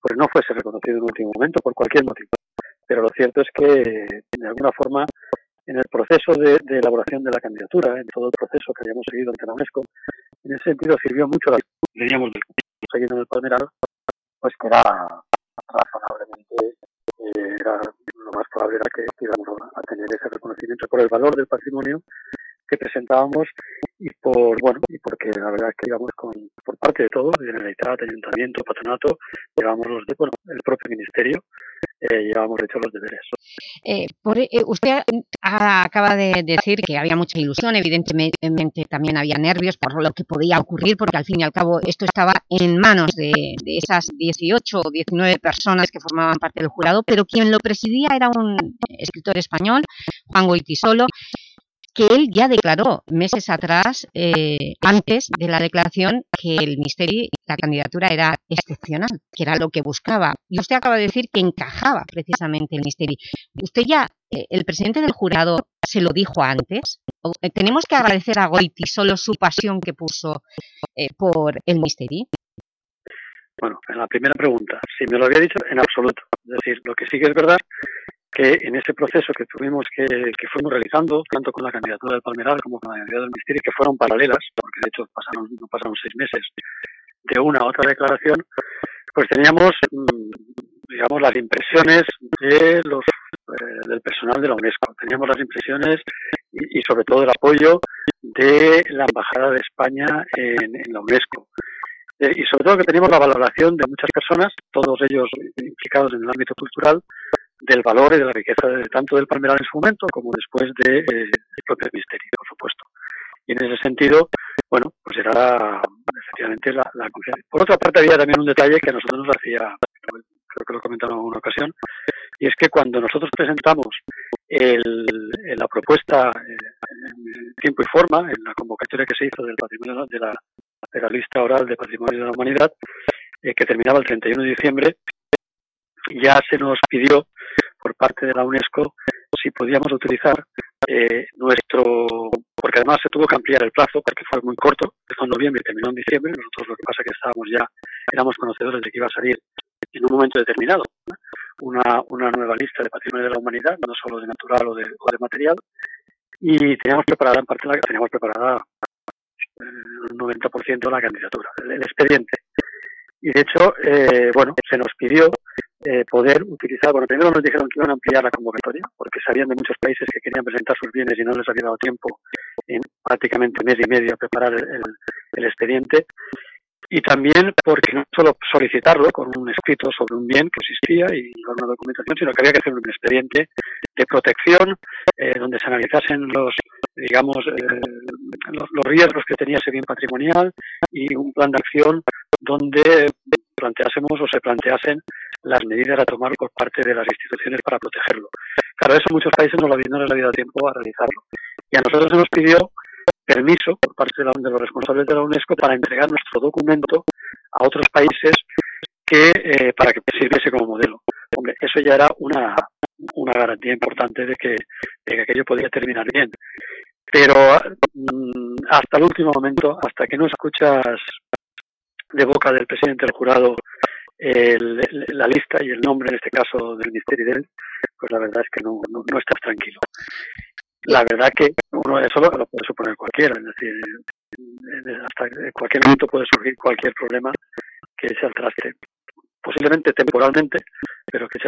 pues no fuese reconocido en último momento por cualquier motivo. Pero lo cierto es que de alguna forma en el proceso de, elaboración de la candidatura, en todo el proceso que habíamos seguido ante la UNESCO, en ese sentido sirvió mucho la veníamos del seguido en el Palmeral, pues que era razonablemente eh, era, lo más probable era que íbamos a tener ese reconocimiento por el valor del patrimonio que presentábamos y por bueno y porque la verdad es que íbamos con por parte de todos, Generalitat, Ayuntamiento, Patronato, llevamos los de, bueno, el propio Ministerio eh, llevábamos hecho los deberes. Eh, por, eh, usted acaba de decir que había mucha ilusión, evidentemente también había nervios por lo que podía ocurrir, porque al fin y al cabo esto estaba en manos de, de esas 18 o 19 personas que formaban parte del jurado, pero quien lo presidía era un escritor español, Juan Goitisolo, que él ya declaró meses atrás, eh, antes de la declaración, que el Misteri, la candidatura era excepcional, que era lo que buscaba. Y usted acaba de decir que encajaba precisamente el Misteri. ¿Usted ya, eh, el presidente del jurado, se lo dijo antes? Eh, ¿Tenemos que agradecer a Goiti solo su pasión que puso por el Misteri? Bueno, en la primera pregunta, si me lo había dicho, en absoluto. Es decir, lo que sí que es verdad que en ese proceso que tuvimos que, fuimos realizando, tanto con la candidatura del Palmeral como con la candidatura del Ministerio, que fueron paralelas, porque de hecho pasaron, no pasaron seis meses de una a otra declaración, pues teníamos, mm, digamos, las impresiones de eh, del personal de la UNESCO. Teníamos las impresiones y, sobre todo el apoyo de la Embajada de España en, la UNESCO. Eh, y sobre todo que tenemos la valoración de muchas personas, todos ellos implicados en el ámbito cultural, del valor y de la riqueza de, tanto del palmeral en su momento como después del de, eh, propio misterio, por supuesto. Y en ese sentido, bueno, pues era efectivamente la, la. Por otra parte, había también un detalle que a nosotros nos hacía, creo que lo comentaron en una ocasión, y es que cuando nosotros presentamos el, la propuesta en tiempo y forma, en la convocatoria que se hizo del patrimonio de la, de la lista oral de patrimonio de la humanidad, eh, que terminaba el 31 de diciembre, ya se nos pidió por parte de la UNESCO si podíamos utilizar eh, nuestro, porque además se tuvo que ampliar el plazo porque fue muy corto, empezó en noviembre y terminó en diciembre, nosotros lo que pasa es que estábamos ya, éramos conocedores de que iba a salir en un momento determinado una, una nueva lista de patrimonio de la humanidad, no solo de natural o de, o de material, y teníamos preparada en parte la teníamos preparada el 90% la candidatura, el, expediente. Y de hecho, eh, bueno, se nos pidió eh, poder utilizar, bueno, primero nos dijeron que iban a ampliar la convocatoria, porque sabían de muchos países que querían presentar sus bienes y no les había dado tiempo en prácticamente mes y medio a preparar el, el expediente. Y también porque no solo solicitarlo con un escrito sobre un bien que existía y con una documentación, sino que había que hacer un expediente de protección eh, donde se analizasen los, digamos, eh, los, riesgos que tenía ese bien patrimonial y un plan de acción donde planteásemos o se planteasen las medidas a tomar por parte de las instituciones para protegerlo. Claro, eso muchos países no, lo, no les había dado tiempo a realizarlo. Y a nosotros se nos pidió permiso por parte de, los responsables de la UNESCO para entregar nuestro documento a otros países que eh, para que sirviese como modelo. Hombre, eso ya era una, una garantía importante de que, aquello podía terminar bien. Pero mm, hasta el último momento, hasta que no escuchas de boca del presidente del jurado la lista y el nombre, en este caso, del Ministerio de él, pues la verdad es que no, no, no estás tranquilo. La verdad que uno eso lo, lo puede suponer cualquiera, es decir, hasta en cualquier momento puede surgir cualquier problema que se al traste, posiblemente temporalmente, pero que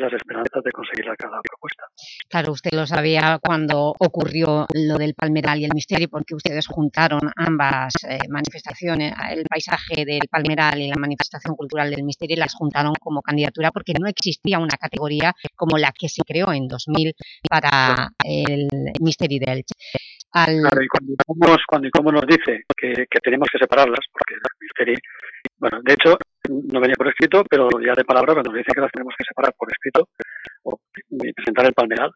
las esperanzas de conseguir la cada propuesta. Claro, usted lo sabía cuando ocurrió lo del Palmeral y el Misterio, porque ustedes juntaron ambas eh, manifestaciones, el paisaje del Palmeral y la manifestación cultural del Misterio, y las juntaron como candidatura porque no existía una categoría como la que se creó en 2000 para el Misterio Claro, y cuando, cuando como nos dice que, que, tenemos que separarlas, porque Misterio, bueno, de hecho, no venía por escrito, pero ya de palabra, cuando nos dicen que las tenemos que separar por escrito o presentar el palmeral,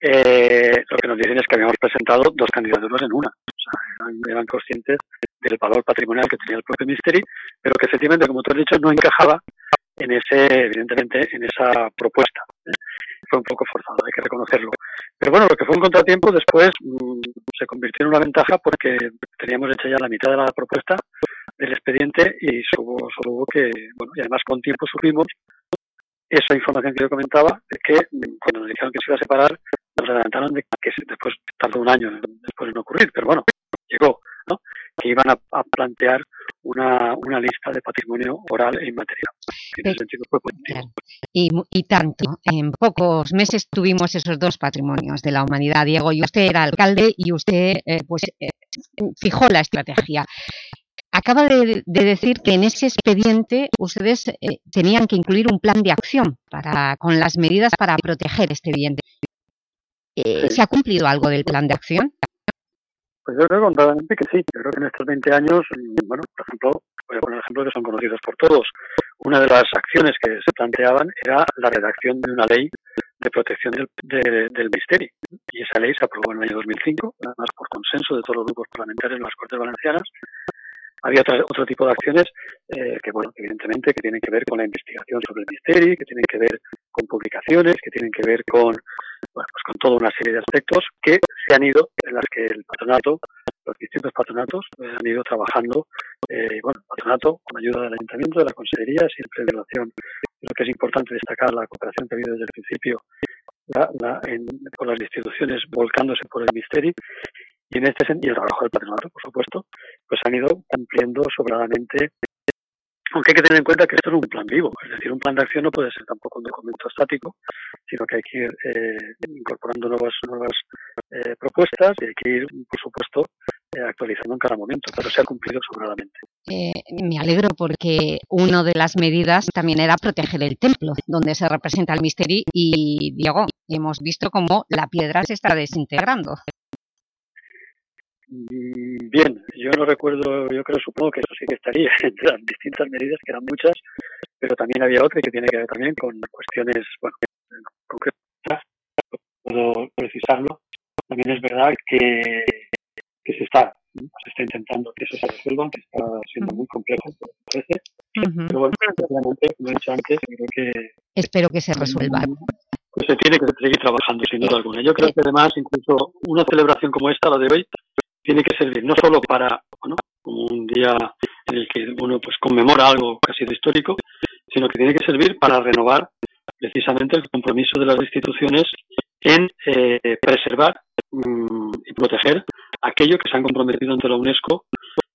eh, lo que nos dicen es que habíamos presentado dos candidaturas en una. O sea, eran, conscientes del valor patrimonial que tenía el propio Misteri, pero que efectivamente, como tú has dicho, no encajaba en ese, evidentemente, en esa propuesta. Fue un poco forzado, hay que reconocerlo. Pero bueno, lo que fue un contratiempo después mm, se convirtió en una ventaja porque teníamos hecha ya la mitad de la propuesta del expediente y solo, solo hubo que, bueno, y además con tiempo subimos esa información que yo comentaba, es que cuando nos dijeron que se iba a separar, nos adelantaron de que después tardó un año después de no ocurrir, pero bueno, llegó, ¿no? Que iban a, plantear una, una, lista de patrimonio oral e inmaterial. En ese sentido fue y, y, tanto, en pocos meses tuvimos esos dos patrimonios de la humanidad, Diego, y usted era alcalde y usted eh, pues eh, fijó la estrategia. Acaba de, decir que en ese expediente ustedes eh, tenían que incluir un plan de acción para, con las medidas para proteger este bien. ¿Se ha cumplido algo del plan de acción? Pues yo creo contadamente que sí. Yo creo que en estos 20 años, mm, bueno, por ejemplo, voy a poner ejemplos que son conocidos por todos. Una de las acciones que se planteaban era la redacción de una ley de protección del, del misterio. Y esa ley se aprobó en el año 2005, además por consenso de todos los grupos parlamentarios en las Cortes Valencianas, había otro, otro tipo de acciones eh, que, bueno, evidentemente que tienen que ver con la investigación sobre el misterio, que tienen que ver con publicaciones, que tienen que ver con, bueno, pues con toda una serie de aspectos que se han ido, en las que el patronato, los distintos patronatos eh, han ido trabajando, eh, bueno, el patronato con ayuda del ayuntamiento, de la consejería, siempre en relación, lo que es importante destacar la cooperación que ha habido desde el principio la, la, en, con las instituciones volcándose por el misterio y en este sentido, el trabajo del patronato, por supuesto, pues han ido cumpliendo sobradamente aunque hay que tener en cuenta que esto es un plan vivo, es decir, un plan de acción no puede ser tampoco un documento estático, sino que hay que ir eh, incorporando nuevas, nuevas eh, propuestas y hay que ir, por supuesto, eh, actualizando en cada momento, pero se ha cumplido sobradamente. me alegro porque una de las medidas también era proteger el templo, donde se representa el misterio y, Diego, hemos visto cómo la piedra se está desintegrando. Mm, bien, yo no recuerdo, yo creo, supongo que eso sí que estaría entre las distintas medidas, que eran muchas, pero también había otra que tiene que ver también con cuestiones, bueno, concretas, puedo precisarlo. También es verdad que, que se está se está intentando que eso se resuelva, que está siendo muy complejo, me parece. Pero bueno, obviamente, como he dicho antes, creo que... Espero que se resuelva. Pues se tiene que seguir trabajando, sin duda alguna. Yo creo que además, incluso una celebración como esta, la de hoy, tiene que servir no solo para un día en el que uno pues conmemora algo que ha sido histórico, sino que tiene que servir para renovar precisamente el compromiso de las instituciones en eh, preservar mm, y proteger aquello que se han comprometido ante la UNESCO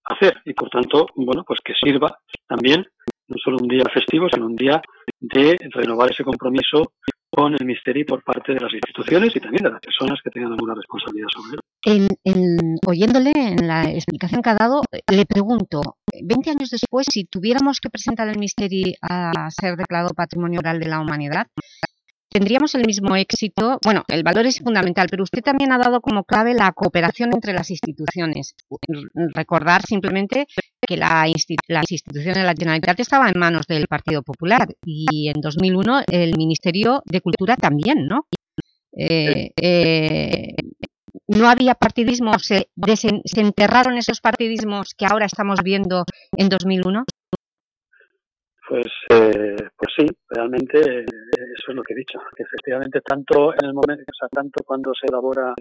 a hacer y por tanto bueno pues que sirva también no solo un día festivo sino un día de renovar ese compromiso con el misterio por parte de las instituciones y también de las personas que tengan alguna responsabilidad sobre él. En, oyéndole en la explicación que ha dado, le pregunto, 20 años después, si tuviéramos que presentar el misterio a ser declarado Patrimonio Oral de la Humanidad, tendríamos el mismo éxito. Bueno, el valor es fundamental, pero usted también ha dado como clave la cooperación entre las instituciones. Recordar simplemente que la, las instituciones de la Generalitat estaba en manos del Partido Popular y en 2001 el Ministerio de Cultura también, ¿no? Eh, eh, no había partidismo, se, se enterraron esos partidismos que ahora estamos viendo en 2001. Pues, eh, pues sí, realmente eh, eso es lo que he dicho, efectivamente tanto en el momento, tanto cuando se elabora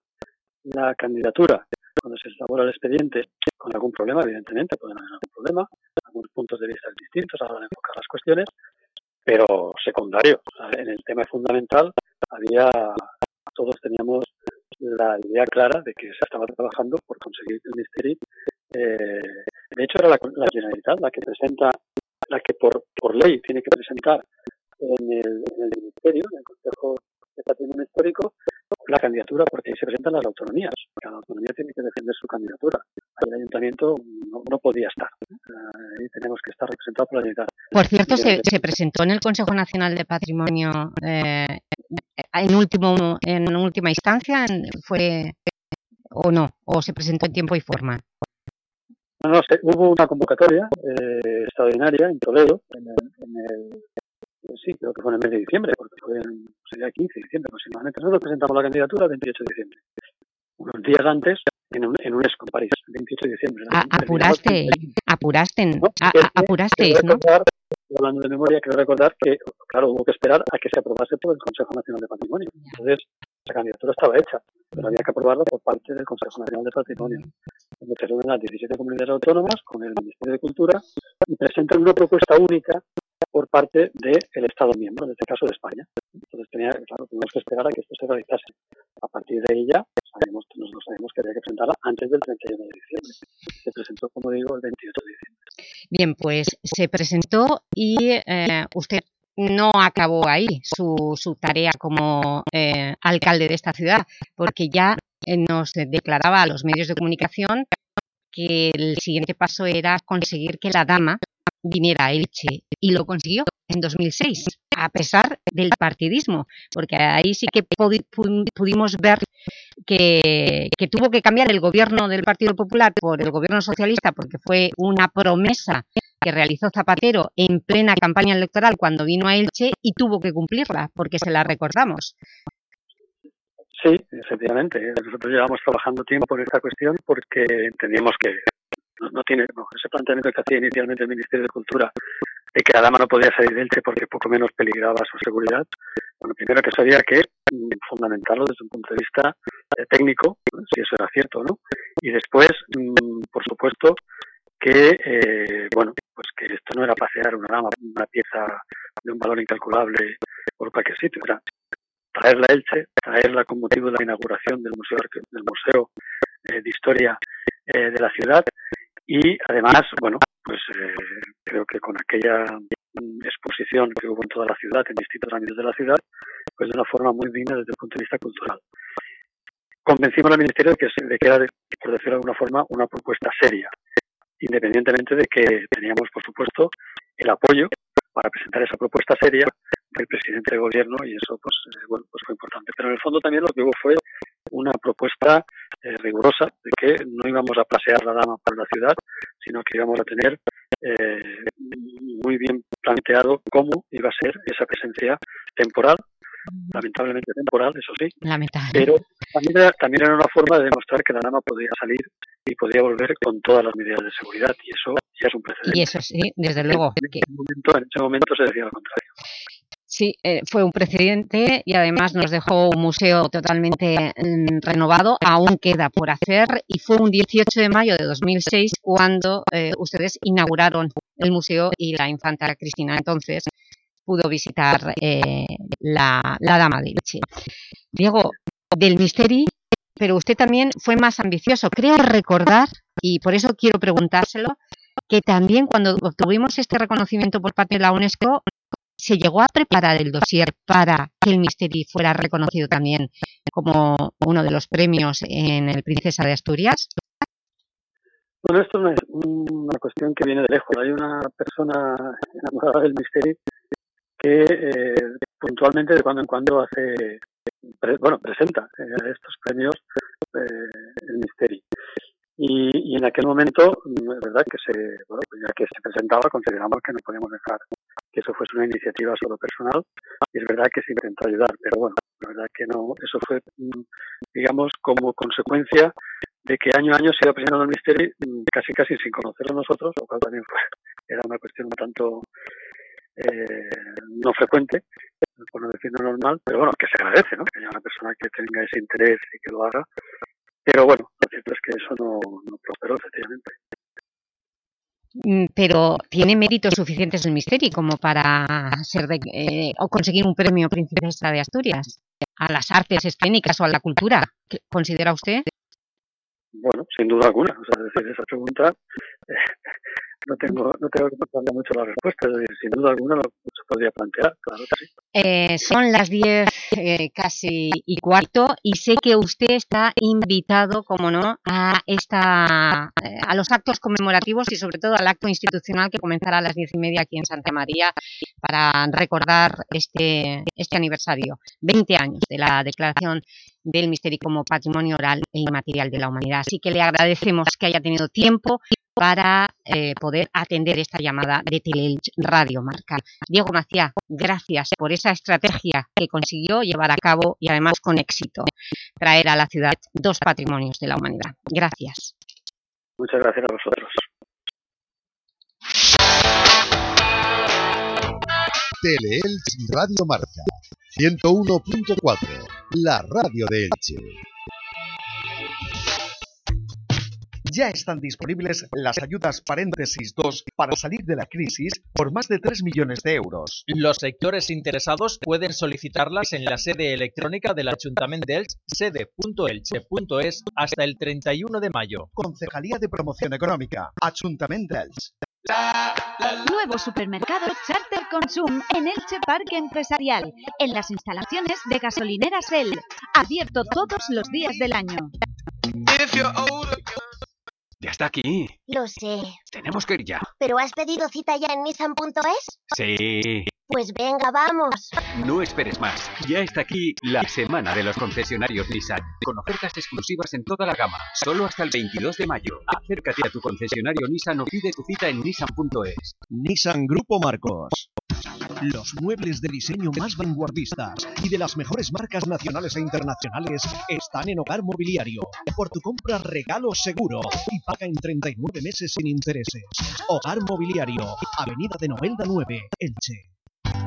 la candidatura, cuando se elabora el expediente, con algún problema, evidentemente, pueden haber algún problema, algunos puntos de vista distintos a la hora de enfocar las cuestiones, pero secundario, en el tema fundamental había, todos teníamos la idea clara de que se estaba trabajando por conseguir el ministerio. Eh, de hecho, era la, la Generalitat la que presenta la que por, por ley tiene que presentar en el, en el Ministerio, en el Consejo de Patrimonio Histórico, la candidatura, porque ahí se presentan las autonomías. Cada autonomía tiene que defender su candidatura. El ayuntamiento no, podía estar. Ahí tenemos que estar representados por la Generalitat. Por cierto, se, se, presentó en el Consejo Nacional de Patrimonio eh, en, último, en última instancia, fue o no, o se presentó en tiempo y forma. No, no, hubo una convocatoria eh, extraordinaria en Toledo, en el, sí, creo que fue en el mes de diciembre, porque fue en, sería 15 de diciembre aproximadamente. Nosotros presentamos la candidatura el 28 de diciembre. Unos días antes, en, un, en UNESCO, en París, el 28 de diciembre. apuraste, apuraste, ¿no? apurasteis, ¿no? Hablando de memoria, quiero recordar que, claro, hubo que esperar a que se aprobase por el Consejo Nacional de Patrimonio. Entonces, la candidatura estaba hecha, pero había que aprobarla por parte del Consejo Nacional de Patrimonio, donde se reúnen las 17 comunidades autónomas con el Ministerio de Cultura y presentan una propuesta única por parte del Estado miembro, en este caso de España. Entonces, tenía, claro, tuvimos que esperar a que esto se realizase. A partir de ahí ya sabemos, nosotros sabemos que había que presentarla antes del 31 de diciembre. Se presentó, como digo, el 28 de diciembre. Bien, pues se presentó y eh, usted no acabó ahí su, su tarea como eh, alcalde de esta ciudad, porque ya eh, nos declaraba a los medios de comunicación que el siguiente paso era conseguir que la dama viniera a Elche, y lo consiguió en 2006, a pesar del partidismo, porque ahí sí que pudimos ver que, que tuvo que cambiar el gobierno del Partido Popular por el gobierno socialista, porque fue una promesa que realizó Zapatero en plena campaña electoral cuando vino a Elche y tuvo que cumplirla, porque se la recordamos. Sí, efectivamente. Nosotros llevamos trabajando tiempo en esta cuestión porque entendíamos que no, tiene ese planteamiento que hacía inicialmente el Ministerio de Cultura de que la dama no podía salir de Elche porque poco menos peligraba su seguridad. Bueno, primero que sabía que mm, fundamentarlo desde un punto de vista eh, técnico, si eso era cierto, ¿no? Y después, mm, por supuesto, que eh, bueno pues que esto no era pasear una una pieza de un valor incalculable por cualquier sitio era traerla a Elche traerla con motivo de la inauguración del museo del museo eh, de historia eh, de la ciudad y además bueno pues creo que con aquella exposición que hubo en toda la ciudad, en distintos ámbitos de la ciudad, pues de una forma muy digna desde el punto de vista cultural. Convencimos al Ministerio de que, de que era, por decirlo de alguna forma, una propuesta seria, independientemente de que teníamos, por supuesto, el apoyo para presentar esa propuesta seria del presidente del gobierno y eso pues, eh, bueno, pues fue importante. Pero en el fondo también lo que hubo fue una propuesta eh, rigurosa de que no íbamos a plasear la dama para la ciudad, sino que íbamos a tener eh, muy bien planteado cómo iba a ser esa presencia temporal lamentablemente temporal, eso sí. Pero también era, también era una forma de demostrar que la dama podía salir y podía volver con todas las medidas de seguridad y eso ya es un precedente. Y eso sí, desde luego. En, ese, momento, en ese momento se decía lo contrario. Sí, eh, fue un precedente y además nos dejó un museo totalmente mm, renovado, aún queda por hacer y fue un 18 de mayo de 2006 cuando eh, ustedes inauguraron el museo y la infanta Cristina entonces pudo visitar eh, la, Dama de Leche. Diego, del Misteri, pero usted también fue más ambicioso. Creo recordar, y por eso quiero preguntárselo, que también cuando obtuvimos este reconocimiento por parte de la UNESCO, se llegó a preparar el dossier para que el Misteri fuera reconocido también como uno de los premios en el Princesa de Asturias. Bueno, esto no es una cuestión que viene de lejos. Hay una persona enamorada del Misteri que eh, puntualmente de cuando en cuando hace, bueno, presenta eh, estos premios eh, el Misteri. Y, y, en aquel momento, es verdad que se, bueno, ya que se presentaba, consideramos que no podíamos dejar que eso fuese una iniciativa solo personal. Y es verdad que se intentó ayudar, pero bueno, la verdad que no, eso fue, mm, digamos, como consecuencia de que año a año se iba presentando el Misteri mm, casi casi sin conocerlo nosotros, lo cual también fue, era una cuestión un tanto eh, no frecuente, por no decir no normal, pero bueno, que se agradece, ¿no? Que haya una persona que tenga ese interés y que lo haga. Pero bueno, lo cierto es que eso no prosperó, efectivamente. Mm, pero ¿tiene méritos suficientes el Misteri como para ser de, eh, o conseguir un premio Princesa de Asturias? ¿A las artes escénicas o a la cultura? ¿Considera usted? Bueno, sin duda alguna. O sea, decir, esa pregunta no tengo no tengo que pensarle mucho la respuesta. Sin duda alguna lo, se podría plantear, claro que sí. Eh, son las 10 eh, casi y cuarto y sé que usted está invitado, como no, a, esta, eh, a los actos conmemorativos y sobre todo al acto institucional que comenzará a las diez y media aquí en Santa María para recordar este, este aniversario, 20 años de la declaración del misterio como patrimonio oral e inmaterial de la humanidad. Así que le agradecemos que haya tenido tiempo para eh, poder atender esta llamada de Teleelch Radio Marca. Diego Macía, gracias por esa estrategia que consiguió llevar a cabo y además con éxito traer a la ciudad dos patrimonios de la humanidad. Gracias. Muchas gracias a vosotros. Teleelch Radio Marca 101.4, la radio de Elche. Ya están disponibles las ayudas paréntesis 2 para salir de la crisis por más de 3 millones de euros. Los sectores interesados pueden solicitarlas en la sede electrónica del Ayuntamiento de Elche, sede.elche.es, hasta el 31 de mayo. Concejalía de Promoción Económica, Ayuntamiento de Elche. Nuevo supermercado Charter Consum en Elche Parque Empresarial, en las instalaciones de gasolineras El, abierto todos los días del año. Ya está aquí. Lo sé. Tenemos que ir ya. ¿Pero has pedido cita ya en Nissan.es? Sí. Pues venga, vamos. No esperes más. Ya está aquí la semana de los concesionarios Nissan. Con ofertas exclusivas en toda la gama. Solo hasta el 22 de mayo. Acércate a tu concesionario Nissan o pide tu cita en Nissan.es. Nissan Grupo Marcos. Los muebles de diseño más vanguardistas y de las mejores marcas nacionales e internacionales están en Hogar Mobiliario. Por tu compra regalo seguro y paga en 39 meses sin intereses. Hogar Mobiliario, Avenida de Novelda 9, Elche.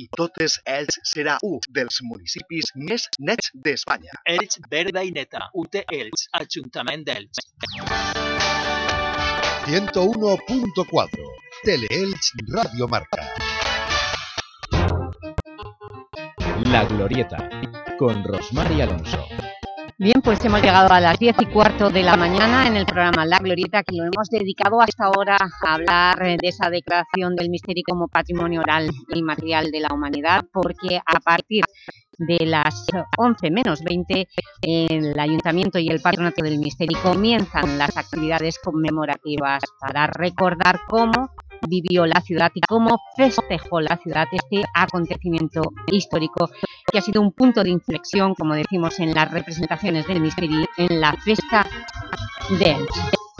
i totes, Elx serà un dels municipis més nets d'Espanya. Elx Verda i Neta, UT Elx, Ajuntament d'Elx. 101.4 Teleelch Radio Marca. La Glorieta, con Rosmar y Alonso. Bien, pues hemos llegado a las 10 y cuarto de la mañana en el programa La Glorieta, que lo hemos dedicado hasta ahora a hablar de esa declaración del misterio como patrimonio oral e inmaterial de la humanidad, porque a partir de las 11 menos 20, el Ayuntamiento y el Patronato del Misterio comienzan las actividades conmemorativas para recordar cómo vivió la ciudad y cómo festejó la ciudad este acontecimiento histórico que ha sido un punto de inflexión, como decimos en las representaciones del Misteri, en la fiesta de Elx.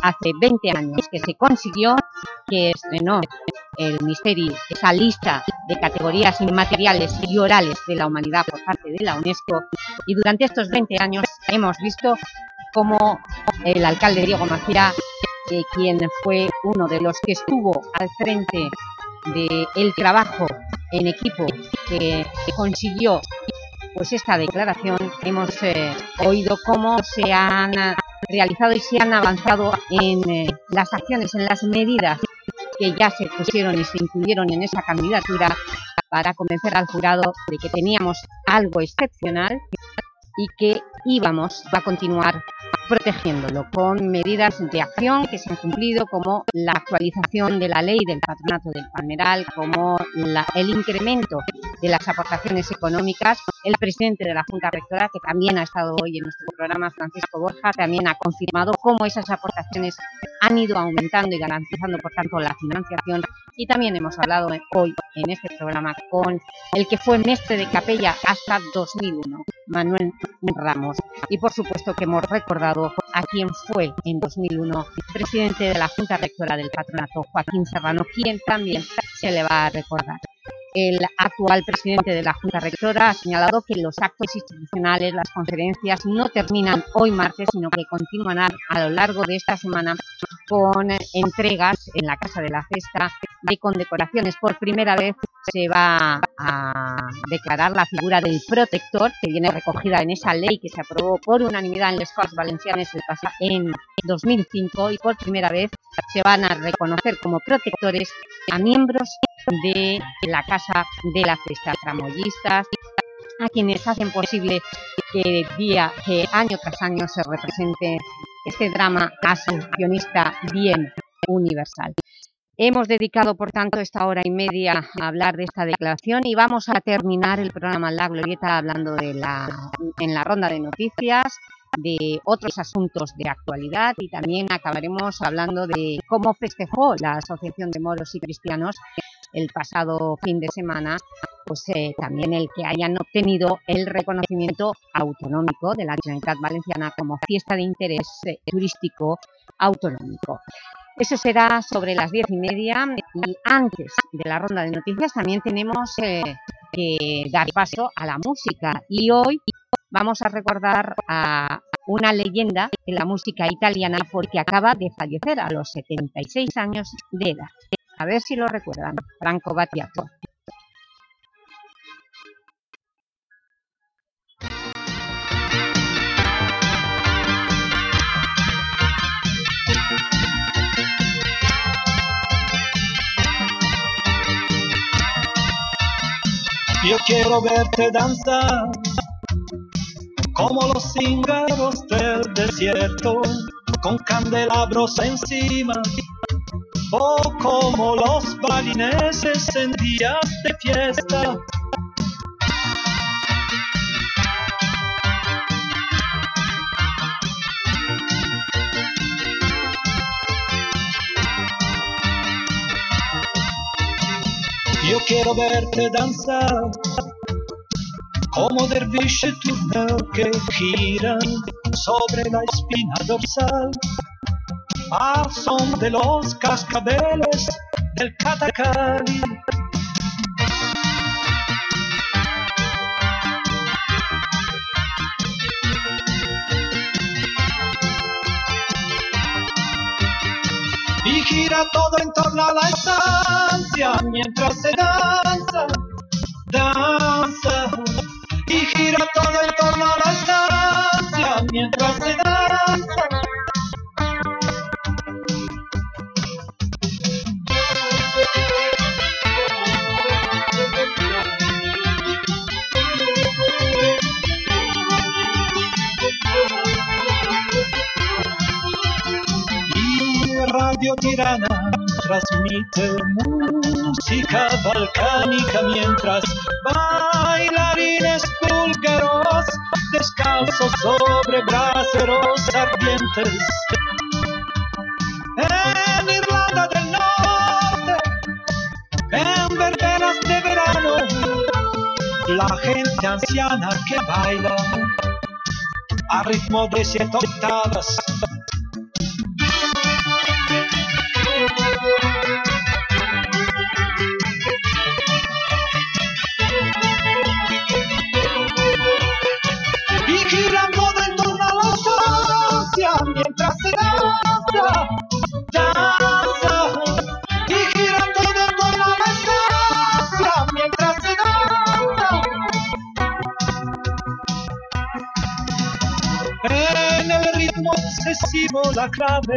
Hace 20 años que se consiguió que estrenó el Misteri, esa lista de categorías inmateriales y orales de la humanidad por parte de la UNESCO y durante estos 20 años hemos visto cómo el alcalde Diego Macía eh, quien fue uno de los que estuvo al frente del trabajo en equipo que consiguió pues esta declaración, hemos eh, oído cómo se han realizado y se han avanzado en eh, las acciones, en las medidas que ya se pusieron y se incluyeron en esa candidatura para convencer al jurado de que teníamos algo excepcional y que íbamos a continuar protegiéndolo con medidas de acción que se han cumplido como la actualización de la ley del patronato del Palmeral, como el incremento de las aportaciones económicas. El presidente de la Junta Rectora, que también ha estado hoy en nuestro programa, Francisco Borja, también ha confirmado cómo esas aportaciones han ido aumentando y garantizando, por tanto, la financiación. Y también hemos hablado hoy en este programa con el que fue mestre de capella hasta 2001, Manuel Ramos. Y por supuesto que hemos recordado a quien fue en 2001 presidente de la Junta Rectora del Patronato, Joaquín Serrano, quien también se le va a recordar. El actual presidente de la Junta Rectora ha señalado que los actos institucionales, las conferencias, no terminan hoy martes, sino que continuarán a lo largo de esta semana con entregas en la Casa de la Festa de condecoraciones. Por primera vez se va a declarar la figura del protector, que viene recogida en esa ley que se aprobó por unanimidad en les Corts Valencianes en 2005 y por primera vez se van a reconocer como protectores a miembros de la Casa de la Festa, tramoyistas, a quienes hacen posible que día, que año tras año se represente este drama asociacionista bien universal. Hemos dedicado, por tanto, esta hora y media a hablar de esta declaración y vamos a terminar el programa La Glorieta hablando de la, en la ronda de noticias de otros asuntos de actualidad y también acabaremos hablando de cómo festejó la Asociación de Moros y Cristianos el pasado fin de semana, pues eh, también el que hayan obtenido el reconocimiento autonómico de la Generalitat Valenciana como fiesta de interés eh, turístico autonómico. Eso será sobre las diez y media y antes de la ronda de noticias también tenemos eh, que dar paso a la música y hoy vamos a recordar a una leyenda de la música italiana porque acaba de fallecer a los 76 años de edad. A ver si lo recuerdan, Franco Battiato. Yo quiero verte danzar como los cíngaros del desierto, con candelabros encima, o como los balineses en días de fiesta. Yo quiero verte danzar como derviche turneo que giran sobre la espina dorsal al son de los cascabeles del catacali. Gira todo en torno a la estancia mientras se danza, danza. Y gira todo en torno a la estancia mientras se danza. Radio Tirana transmite música balcánica mientras bailarines búlgaros descalzos sobre braseros ardientes. En Irlanda del Norte, en verbenas de verano, la gente anciana que baila a ritmo de siete octavas. krawy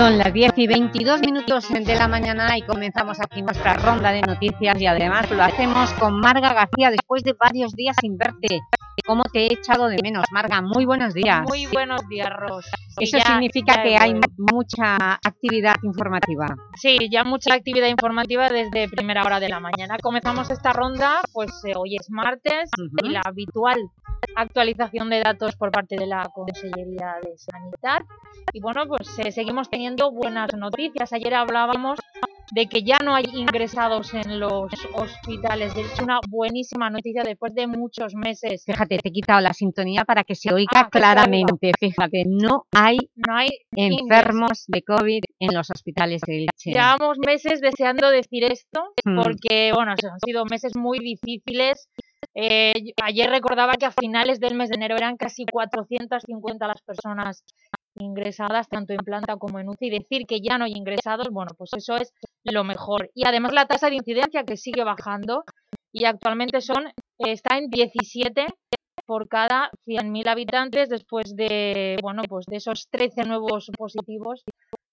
Son las 10 y 22 minutos de la mañana y comenzamos aquí nuestra ronda de noticias y además lo hacemos con Marga García después de varios días sin verte. ¿Cómo te he echado de menos, Marga? Muy buenos días. Muy buenos días, Ros. Eso Ya- significa ya que hay mucha actividad informativa. Sí, ya mucha actividad informativa desde primera hora de la mañana. Comenzamos esta ronda, pues eh, hoy es martes y la habitual actualización de datos por parte de la Consellería de Sanidad. Y bueno, pues eh, seguimos teniendo buenas noticias. Ayer hablábamos de que ya no hay ingresados en los hospitales. Es una buenísima noticia después de muchos meses. Fíjate, te he quitado la sintonía para que se oiga Ah, claramente. Fíjate, no hay, No hay enfermos de COVID en los hospitales de Elche. Llevamos meses deseando decir esto Mm. porque, bueno, han sido meses muy difíciles. Eh, ayer recordaba que a finales del mes de enero eran casi 450 las personas ingresadas, tanto en planta como en UCI. Y decir que ya no hay ingresados, bueno, pues eso es lo mejor. Y además la tasa de incidencia que sigue bajando y actualmente son está en 17 por cada 100.000 habitantes después de, bueno, pues de esos 13 nuevos positivos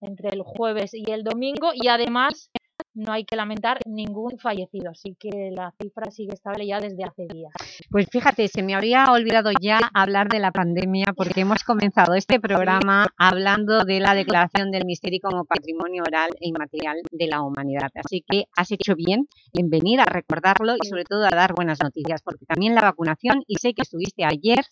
entre el jueves y el domingo y además no hay que lamentar ningún fallecido, así que la cifra sigue estable ya desde hace días. Pues fíjate, se me habría olvidado ya hablar de la pandemia porque hemos comenzado este programa hablando de la declaración del Misterio como Patrimonio Oral e Inmaterial de la Humanidad. Así que has hecho bien en venir a recordarlo y sobre todo a dar buenas noticias, porque también la vacunación, y sé que estuviste ayer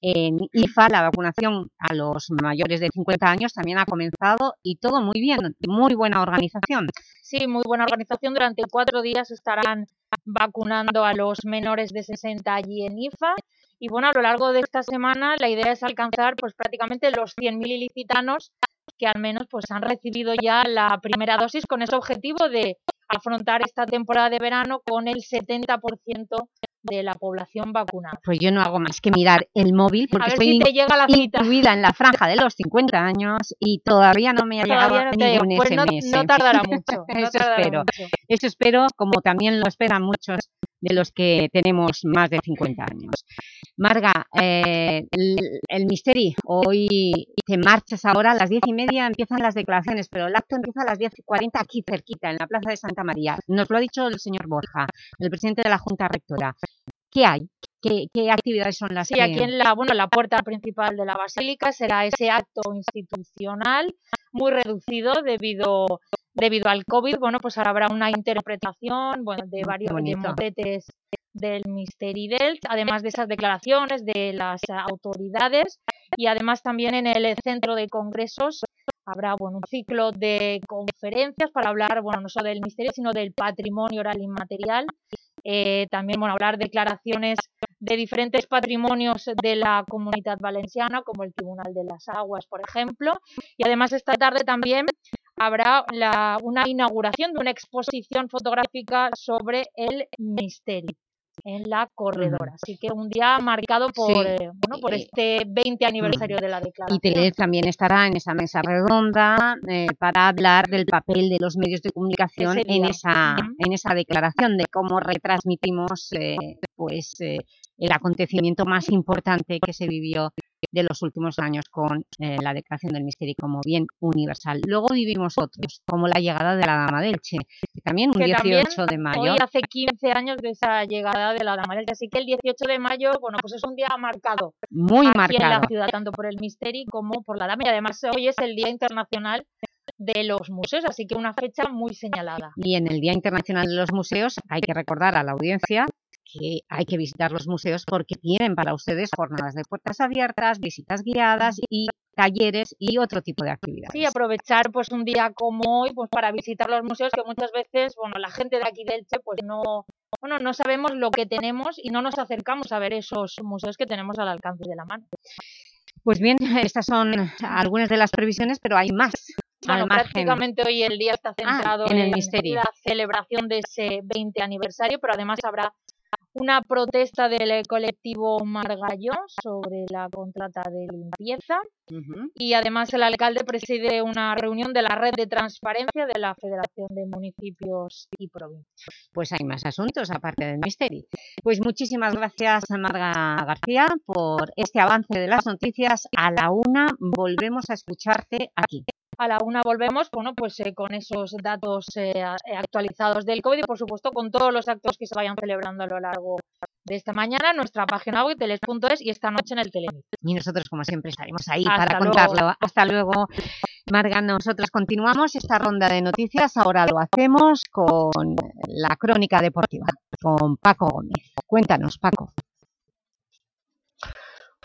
en IFA, la vacunación a los mayores de 50 años también ha comenzado y todo muy bien, muy buena organización. Sí, muy buena organización. Durante cuatro días estarán vacunando a los menores de 60 allí en IFA. Y bueno, a lo largo de esta semana la idea es alcanzar pues prácticamente los 100.000 ilicitanos que al menos pues han recibido ya la primera dosis con ese objetivo de afrontar esta temporada de verano con el 70% de la población vacunada. Pues yo no hago más que mirar el móvil porque estoy incluida en la franja de los 50 años y todavía no me ha llegado ningún pues SMS. No, tardará mucho. eso espero. Eso espero, como también lo esperan muchos de los que tenemos más de 50 años. Marga, eh, el, el Misteri, hoy te marchas ahora, a las diez y media empiezan las declaraciones, pero el acto empieza a las 10.40 aquí cerquita, en la Plaza de Santa María. Nos lo ha dicho el señor Borja, el presidente de la Junta Rectora. ¿Qué hay? ¿Qué, actividades son las sí, que...? aquí en la, bueno, la puerta principal de la Basílica será ese acto institucional muy reducido debido debido al COVID, bueno, pues ahora habrá una interpretación bueno, de varios motetes del Misteri Delch, además de esas declaraciones de las autoridades y además también en el centro de congresos habrá bueno, un ciclo de conferencias para hablar bueno, no solo del misterio, sino del patrimonio oral inmaterial. Eh, también bueno, hablar declaraciones de diferentes patrimonios de la comunidad valenciana, como el Tribunal de las Aguas, por ejemplo. Y además esta tarde también habrá la, una inauguración de una exposición fotográfica sobre el misterio en la corredora. Así que un día marcado por, eh, bueno, por este 20 aniversario de la declaración. Y Tele también estará en esa mesa redonda eh, para hablar del papel de los medios de comunicación en esa, en esa declaración, de cómo retransmitimos eh, pues, el acontecimiento más importante que se vivió de los últimos años con eh, la declaración del misterio como bien universal. Luego vivimos otros, como la llegada de la Dama del Che, también un 18 de mayo. Hoy hace 15 años de esa llegada de la Dama del Che, así que el 18 de mayo, bueno, pues es un día marcado. Muy aquí marcado. en la ciudad, tanto por el misterio como por la Dama, y además hoy es el Día Internacional de los museos, así que una fecha muy señalada. Y en el Día Internacional de los Museos hay que recordar a la audiencia que hay que visitar los museos porque tienen para ustedes jornadas de puertas abiertas, visitas guiadas y talleres y otro tipo de actividades. Sí, aprovechar pues un día como hoy pues para visitar los museos que muchas veces, bueno, la gente de aquí del Che pues no, bueno, no sabemos lo que tenemos y no nos acercamos a ver esos museos que tenemos al alcance de la mano. Pues bien, estas son algunas de las previsiones, pero hay más. Bueno, prácticamente hoy el día está ah, centrado en, el misterio. la celebración de ese 20 aniversario, pero además habrá una protesta del colectivo Margallón sobre la contrata de limpieza y además el alcalde preside una reunión de la red de transparencia de la Federación de Municipios y Provincias. Pues hay más asuntos aparte del misterio. Pues muchísimas gracias Marga García por este avance de las noticias. A la una volvemos a escucharte aquí a la una volvemos bueno, pues, eh, con esos datos eh, eh, actualizados del COVID y, por supuesto, con todos los actos que se vayan celebrando a lo largo de esta mañana, nuestra página web, teles.es, y esta noche en el Telemit. Y nosotros, como siempre, estaremos ahí para contarlo. Hasta luego, Marga. Nosotros continuamos esta ronda de noticias. Ahora lo hacemos con la crónica deportiva, con Paco Gómez. Cuéntanos, Paco.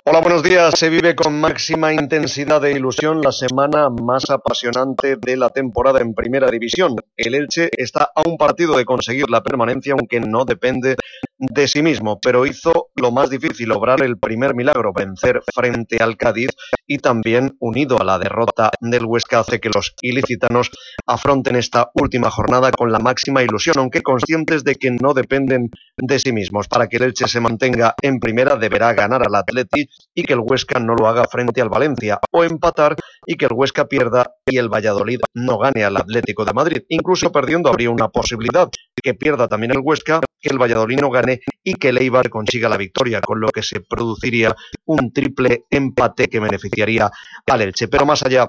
Hola, buenos días. Se vive con máxima intensidad e ilusión la semana más apasionante de la temporada en Primera División. El Elche está a un partido de conseguir la permanencia, aunque no depende de sí mismo, pero hizo lo más difícil, lograr el primer milagro, vencer frente al Cádiz y también unido a la derrota del Huesca hace que los ilicitanos afronten esta última jornada con la máxima ilusión, aunque conscientes de que no dependen de sí mismos. Para que el Elche se mantenga en primera deberá ganar al Atleti y que el Huesca no lo haga frente al Valencia o empatar y que el Huesca pierda y el Valladolid no gane al Atlético de Madrid. Incluso perdiendo habría una posibilidad que pierda también el Huesca, que el Valladolid no gane y que el Eibar consiga la victoria, con lo que se produciría un triple empate que beneficiaría al Elche. Pero más allá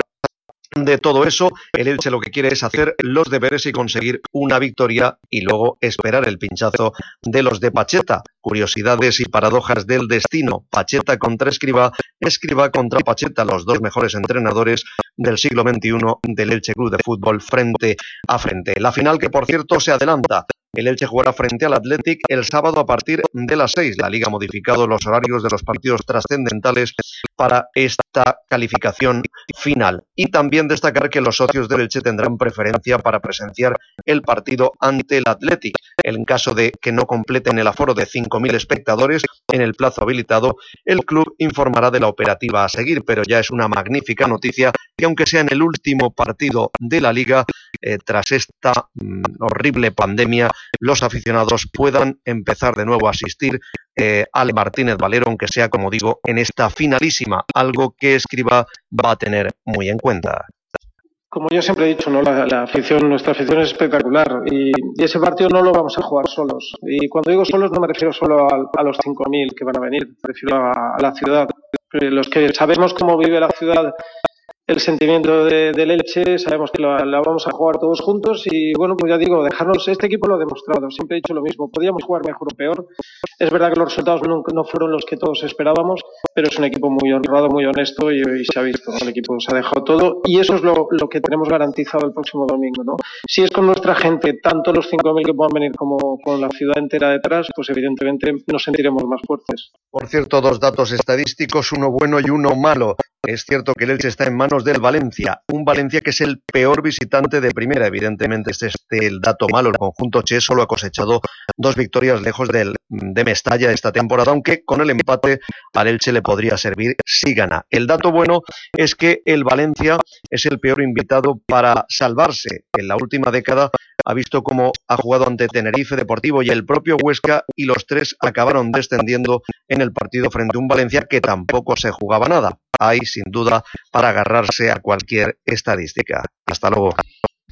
de todo eso, el Elche lo que quiere es hacer los deberes y conseguir una victoria y luego esperar el pinchazo de los de Pacheta. Curiosidades y paradojas del destino. Pacheta contra Escriba, Escriba contra Pacheta, los dos mejores entrenadores del siglo XXI del Elche Club de Fútbol frente a frente. La final que por cierto se adelanta. El Elche jugará frente al Athletic el sábado a partir de las 6. La Liga ha modificado los horarios de los partidos trascendentales para esta calificación final. Y también destacar que los socios del Elche tendrán preferencia para presenciar el partido ante el Athletic. En caso de que no completen el aforo de 5.000 espectadores en el plazo habilitado, el club informará de la operativa a seguir, pero ya es una magnífica noticia que aunque sea en el último partido de la liga, eh, tras esta mm, horrible pandemia, los aficionados puedan empezar de nuevo a asistir eh, al Martínez Valero, aunque sea, como digo, en esta finalísima, algo que Escriba va a tener muy en cuenta como yo siempre he dicho, ¿no? La, afición, nuestra afición es espectacular y, ese partido no lo vamos a jugar solos. Y cuando digo solos no me refiero solo a, los 5.000 que van a venir, me refiero a, a la ciudad. Eh, los que sabemos cómo vive la ciudad el sentimiento de, del Elche, sabemos que la, vamos a jugar todos juntos y bueno, pues ya digo, dejarnos, este equipo lo ha demostrado, siempre he dicho lo mismo, podíamos jugar mejor o peor, es verdad que los resultados no, no fueron los que todos esperábamos, pero es un equipo muy honrado, muy honesto y, se ha visto, el equipo se ha dejado todo y eso es lo, lo, que tenemos garantizado el próximo domingo, ¿no? Si es con nuestra gente, tanto los 5.000 que puedan venir como con la ciudad entera detrás, pues evidentemente nos sentiremos más fuertes. Por cierto, dos datos estadísticos, uno bueno y uno malo. Es cierto que el Elche está en manos del Valencia, un Valencia que es el peor visitante de primera. Evidentemente, este es el dato malo. El conjunto Che solo ha cosechado dos victorias lejos de Mestalla esta temporada, aunque con el empate al Elche le podría servir si gana. El dato bueno es que el Valencia es el peor invitado para salvarse. En la última década ha visto cómo ha jugado ante Tenerife Deportivo y el propio Huesca y los tres acabaron descendiendo en el partido frente a un Valencia que tampoco se jugaba nada hay sin duda para agarrarse a cualquier estadística. Hasta luego.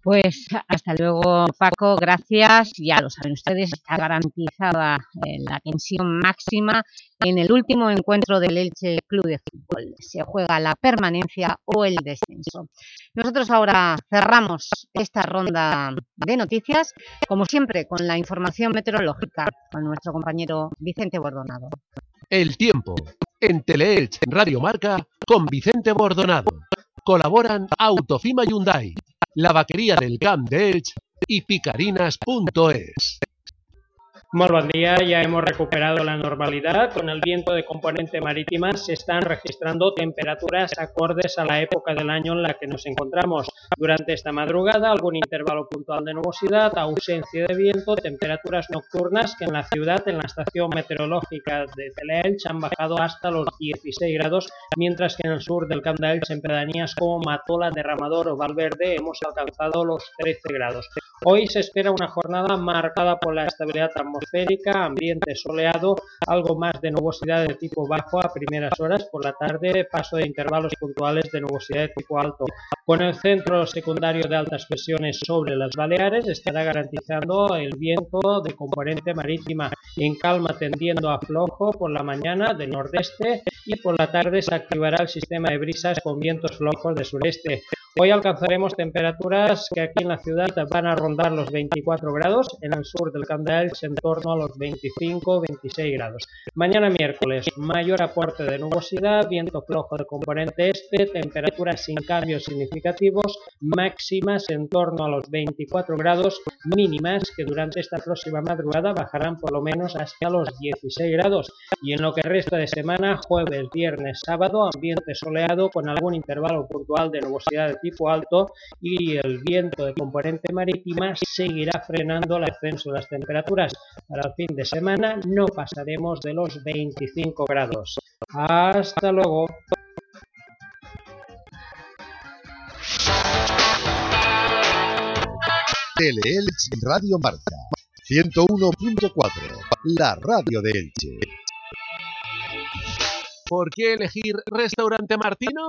Pues hasta luego Paco, gracias. Ya lo saben ustedes, está garantizada eh, la tensión máxima en el último encuentro del Elche Club de Fútbol. Se juega la permanencia o el descenso. Nosotros ahora cerramos esta ronda de noticias, como siempre, con la información meteorológica con nuestro compañero Vicente Bordonado. El tiempo en Teleelch Radio Marca con Vicente Bordonado. Colaboran Autofima Hyundai, la vaquería del Camp de Elch y picarinas.es. Muy buen día, ya hemos recuperado la normalidad. Con el viento de componente marítima se están registrando temperaturas acordes a la época del año en la que nos encontramos. Durante esta madrugada, algún intervalo puntual de nubosidad, ausencia de viento, temperaturas nocturnas que en la ciudad, en la estación meteorológica de Teleelch, han bajado hasta los 16 grados, mientras que en el sur del Camp Elche, en pedanías como Matola, Derramador o Valverde, hemos alcanzado los 13 grados. Hoy se espera una jornada marcada por la estabilidad atmosférica, ambiente soleado, algo más de nubosidad de tipo bajo a primeras horas, por la tarde paso de intervalos puntuales de nubosidad de tipo alto. Con el centro secundario de altas presiones sobre las Baleares estará garantizando el viento de componente marítima en calma tendiendo a flojo por la mañana de nordeste y por la tarde se activará el sistema de brisas con vientos flojos de sureste. Hoy alcanzaremos temperaturas que aquí en la ciudad van a rondar los 24 grados, en el sur del Camp en torno a los 25-26 grados. Mañana miércoles, mayor aporte de nubosidad, viento flojo de componente este, temperaturas sin cambios significativos, máximas en torno a los 24 grados, mínimas que durante esta próxima madrugada bajarán por lo menos hasta los 16 grados. Y en lo que resta de semana, jueves, viernes, sábado, ambiente soleado con algún intervalo puntual de nubosidad de tipo alto y el viento de componente marítima seguirá frenando el ascenso de las temperaturas. Para el fin de semana no pasaremos de los 25 grados. Hasta luego. Teleelch Radio Marca 101.4, la radio de Elche. ¿Por qué elegir Restaurante Martino?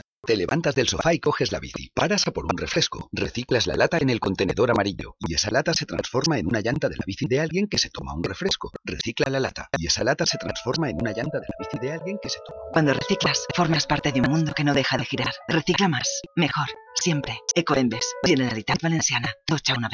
Te levantas del sofá y coges la bici, paras a por un refresco, reciclas la lata en el contenedor amarillo y esa lata se transforma en una llanta de la bici de alguien que se toma un refresco. Recicla la lata y esa lata se transforma en una llanta de la bici de alguien que se toma Cuando reciclas, formas parte de un mundo que no deja de girar. Recicla más, mejor, siempre. Ecoembes, Generalitat Valenciana, Tocha una.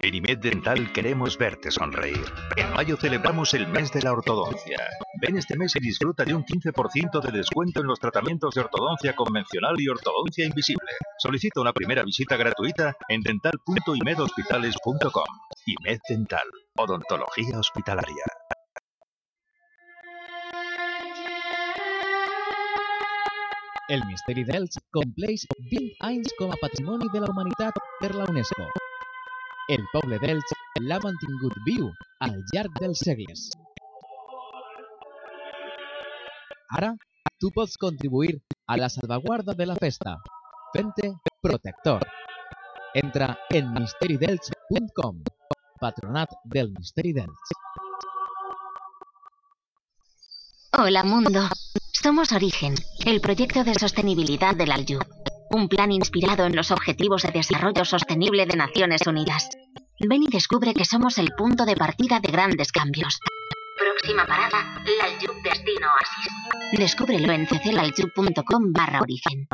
En IMED Dental queremos verte sonreír. En mayo celebramos el mes de la ortodoncia. Ven este mes y disfruta de un 15% de descuento en los tratamientos de ortodoncia convencional y ortodoncia invisible. Solicita una primera visita gratuita en dental.imedhospitales.com. IMED Dental, odontología hospitalaria. El Misteri d'Elx compleix 20 anys com a Patrimoni de la Humanitat per la UNESCO. El poble d'Elx l'ha mantingut viu al llarg dels segles. Ara, tu pots contribuir a la salvaguarda de la festa, fent-te protector. Entra en misteridelx.com, patronat del Misteri d'Elx. Hola mundo. Somos Origen, el proyecto de sostenibilidad del ALYU. Un plan inspirado en los Objetivos de Desarrollo Sostenible de Naciones Unidas. Ven y descubre que somos el punto de partida de grandes cambios. Próxima parada, l'Aljub Destino Oasis. Descúbrelo en cclaljub.com barra origen.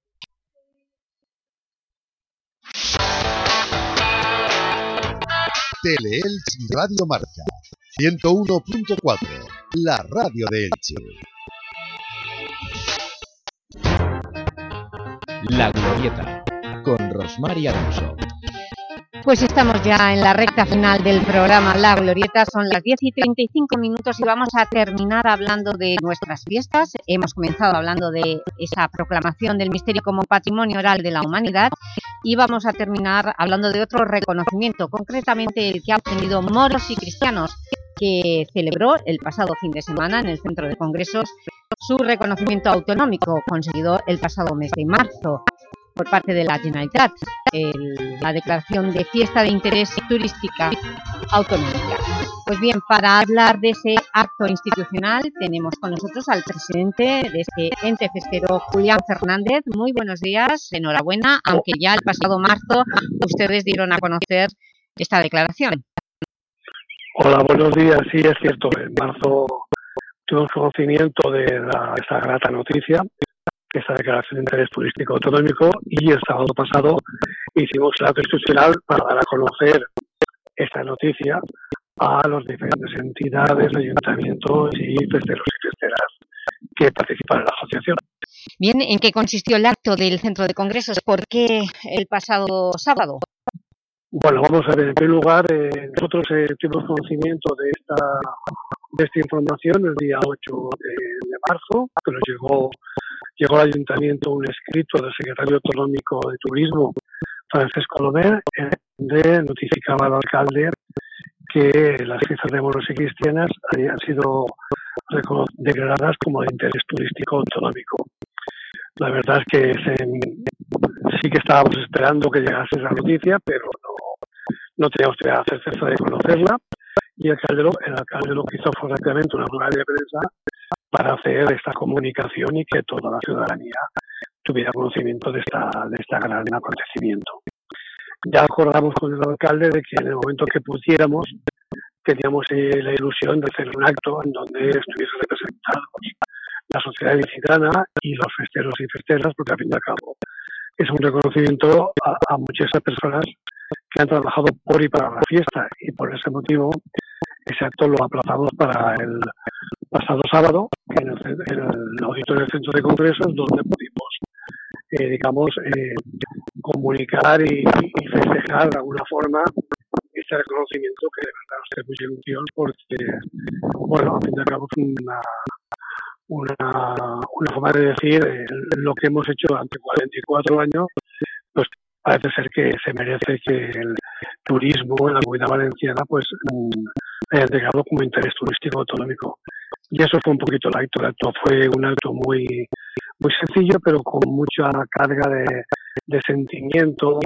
Teleelch Radio Marca 101.4, la radio de Elche. La Glorieta, con Rosmar y Alonso. Pues estamos ya en la recta final del programa La Glorieta, son las 10 y 35 minutos y vamos a terminar hablando de nuestras fiestas. Hemos comenzado hablando de esa proclamación del misterio como patrimonio oral de la humanidad y vamos a terminar hablando de otro reconocimiento, concretamente el que han obtenido moros y cristianos, que celebró el pasado fin de semana en el Centro de Congresos su reconocimiento autonómico, conseguido el pasado mes de marzo por parte de la Generalitat, el- la declaración de fiesta de interés turística autonómica. Pues bien, para hablar de ese acto institucional tenemos con nosotros al presidente de este ente festero, Julián Fernández. Muy buenos días, enhorabuena, aunque ya el pasado marzo ustedes dieron a conocer esta declaración. Hola, buenos días. Sí, es cierto. En marzo tuvimos conocimiento de la- esta grata noticia, esta declaración de interés turístico autonómico, y el sábado pasado hicimos el acto institucional para dar a conocer esta noticia a los diferentes entidades, ayuntamientos y festeros y festeras que participan en la asociación. Bien, ¿en qué consistió el acto del Centro de Congresos? ¿Por qué el pasado sábado? Bueno, vamos a ver, en primer lugar, eh, nosotros eh, tuvimos conocimiento de esta, de esta información el día 8 de, marzo, que nos llegó, llegó al ayuntamiento un escrito del secretario autonómico de Turismo, Francesco Lomer, donde notificaba al alcalde que las fiestas de moros y cristianas habían sido declaradas como de interés turístico autonómico. La verdad es que se- sí que estábamos esperando que llegase esa noticia, pero no, no teníamos todavía la certeza de conocerla. Y el alcalde, el alcalde lo que hizo fue una rueda de prensa para hacer esta comunicación y que toda la ciudadanía tuviera conocimiento de esta, de esta gran acontecimiento. Ya acordamos con el alcalde de que en el momento que pudiéramos teníamos eh, la ilusión de hacer un acto en donde estuviese representados la sociedad ilicitana y los festeros y festeras, porque al fin y al cabo es un reconocimiento a, a muchas personas que han trabajado por y para la fiesta y por ese motivo ese acto lo aplazamos para el pasado sábado en el, en el auditorio del Centro de Congresos donde pudimos eh, digamos eh, comunicar y, festejar de alguna forma este reconocimiento que de verdad nos hace mucha ilusión porque bueno al fin y al una una, una forma de decir eh, lo que hemos hecho durante 44 años, parece ser que se merece que el turismo en la comunidad valenciana pues mm, haya declarado como interés turístico autonómico. Y eso fue un poquito el acto. El acto fue un acto muy, muy sencillo, pero con mucha carga de, de sentimiento.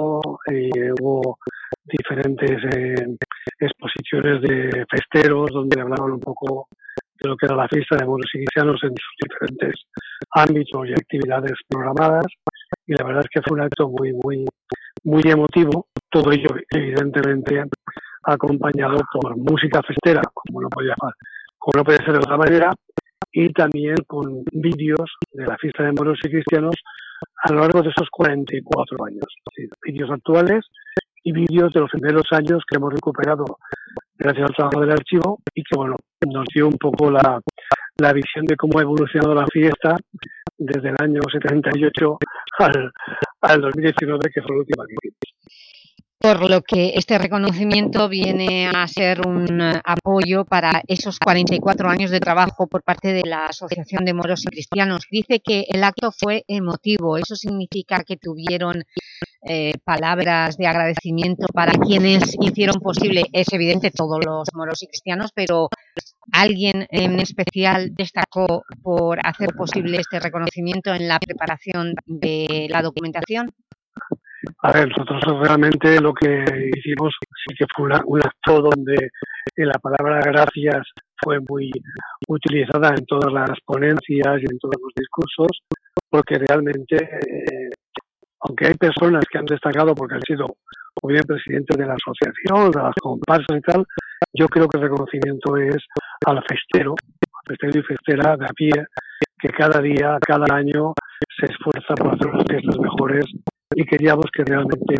eh, hubo diferentes eh, exposiciones de festeros donde hablaban un poco de lo que era la fiesta de moros y en sus diferentes ámbitos y actividades programadas. Y la verdad es que fue un acto muy, muy, muy emotivo. Todo ello, evidentemente, acompañado por música festera, como no podía, como no podía ser de otra manera, y también con vídeos de la fiesta de moros y cristianos a lo largo de esos 44 años. Vídeos actuales y vídeos de los primeros años que hemos recuperado gracias al trabajo del archivo y que bueno nos dio un poco la, la visión de cómo ha evolucionado la fiesta desde el año 78 al, al 2019 que fue la última que por lo que este reconocimiento viene a ser un apoyo para esos 44 años de trabajo por parte de la Asociación de Moros y Cristianos. Dice que el acto fue emotivo, eso significa que tuvieron eh, palabras de agradecimiento para quienes hicieron posible, es evidente todos los moros y cristianos, pero ¿alguien en especial destacó por hacer posible este reconocimiento en la preparación de la documentación? A ver, nosotros realmente lo que hicimos sí que fue un acto donde la palabra gracias fue muy utilizada en todas las ponencias y en todos los discursos, porque realmente, eh, aunque hay personas que han destacado porque han sido o bien presidentes de la asociación, de las comparsas y tal, yo creo que el reconocimiento es al festero, al festero y festera de a pie, que cada día, cada año se esfuerza por hacer las fiestas mejores y queríamos que realmente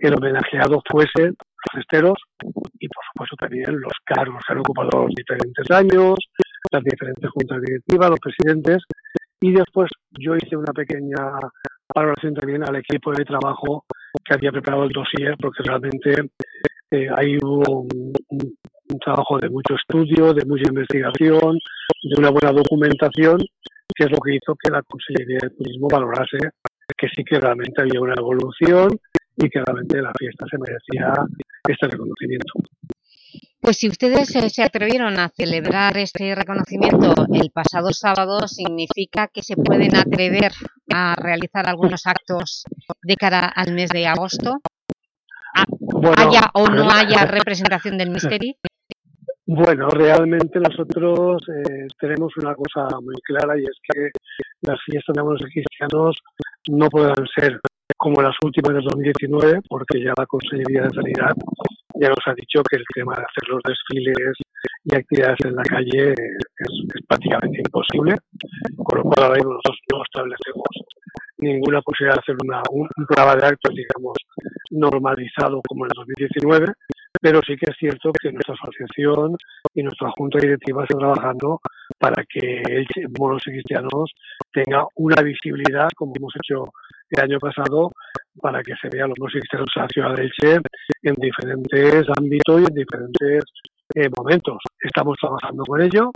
el homenajeado fuese los festeros y por supuesto también los cargos que han ocupado los diferentes años, las diferentes juntas directivas, los presidentes. Y después yo hice una pequeña valoración también al equipo de trabajo que había preparado el dossier porque realmente eh, hubo un, un, trabajo de mucho estudio, de mucha investigación, de una buena documentación que es lo que hizo que la Consellería de Turismo valorase que sí que realmente había una evolución y que realmente la fiesta se merecía este reconocimiento. Pues si ustedes se atrevieron a celebrar este reconocimiento el pasado sábado, significa que se pueden atrever a realizar algunos actos de cara al mes de agosto, haya o no haya representación del misterio. Bueno, realmente nosotros eh, tenemos una cosa muy clara y es que las fiestas de los cristianos no podrán ser como las últimas del 2019 porque ya la Consejería de Sanidad ya nos ha dicho que el tema de hacer los desfiles y actividades en la calle es, prácticamente imposible, con lo cual ahora nosotros no establecemos ninguna posibilidad de hacer una, un, un programa de actos, digamos, normalizado como en el 2019, pero sí que es cierto que nuestra asociación y nuestra junta directiva está trabajando para que el moros y cristianos tenga una visibilidad, como hemos hecho el año pasado, para que se vean los moros y cristianos en la ciudad de Elche en diferentes ámbitos y en diferentes eh, momentos. Estamos trabajando con ello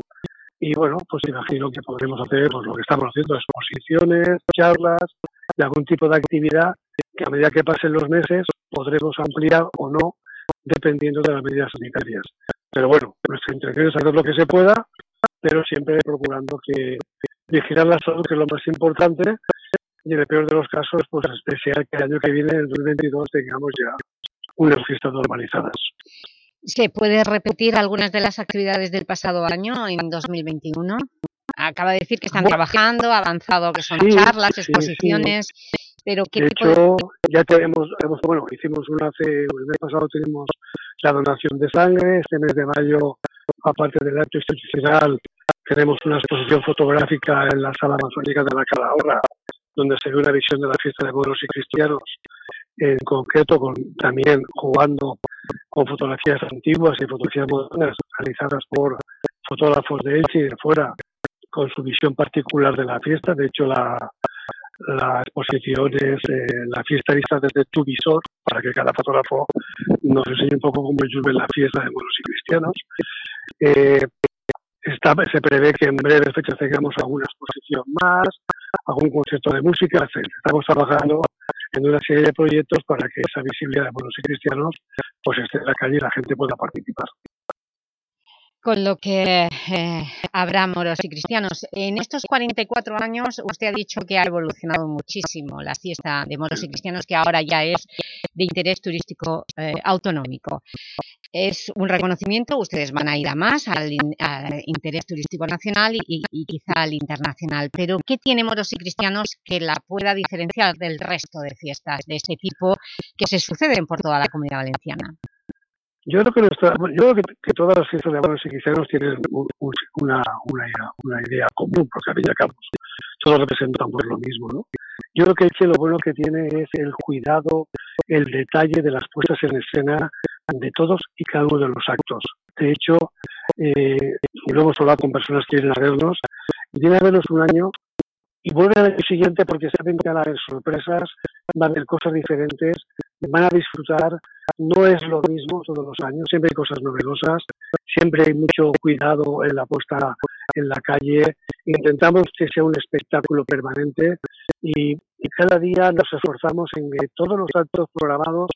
y bueno, pues imagino que podremos hacer pues, lo que estamos haciendo, exposiciones, charlas y algún tipo de actividad que a medida que pasen los meses podremos ampliar o no dependiendo de las medidas sanitarias. Pero bueno, nuestra intención es hacer lo que se pueda, pero siempre procurando que vigilar la salud, que es lo más importante, y en el peor de los casos, pues especial que el año que viene, en el 2022, tengamos ya unas fiestas normalizadas. ¿Se puede repetir algunas de las actividades del pasado año en 2021? Acaba de decir que están trabajando, avanzado que son charlas, exposiciones, pero ¿qué de tipo hecho, ya tenemos, bueno, hicimos una hace, el mes pasado tenemos la donación de sangre, este mes de mayo, aparte del acto institucional, tenemos una exposición fotográfica en la sala masónica de la Calahorra, donde se ve una visión de la fiesta de moros y cristianos, en concreto con, también jugando con fotografías antiguas y fotografías modernas realizadas por fotógrafos de Elche y de fuera, con su visión particular de la fiesta. De hecho, la, la exposición es eh, la fiesta vista desde tu visor, para que cada fotógrafo nos enseñe un poco cómo llueve la fiesta de moros y cristianos. Eh, se prevé que en breves fechas tengamos alguna exposición más, algún concierto de música. Estamos trabajando en una serie de proyectos para que esa visibilidad de moros y cristianos pues esté en la calle y la gente pueda participar con lo que eh, habrá moros y cristianos. En estos 44 años usted ha dicho que ha evolucionado muchísimo la fiesta de moros y cristianos, que ahora ya es de interés turístico eh, autonómico. Es un reconocimiento, ustedes van a ir a más, al, in- al interés turístico nacional y, y quizá al internacional, pero ¿qué tiene moros y cristianos que la pueda diferenciar del resto de fiestas de este tipo que se suceden por toda la Comunidad Valenciana? Yo creo que nuestra, yo creo que, que todas las fiestas de moros y cristianos tienen un- un- una, una, idea, una idea común, porque al fin y todos representamos lo mismo, ¿no? Yo creo que Elche lo bueno que tiene es el cuidado el detalle de las puestas en escena de todos y cada uno de los actos. De hecho, eh, lo hemos hablado con personas que vienen a vernos, y vienen a vernos un año y vuelven al año siguiente porque saben que van a haber sorpresas, van a haber cosas diferentes, van a disfrutar. No es lo mismo todos los años, siempre hay cosas novedosas, siempre hay mucho cuidado en la puesta en la calle. Intentamos que sea un espectáculo permanente y, cada día nos esforzamos en que todos los actos programados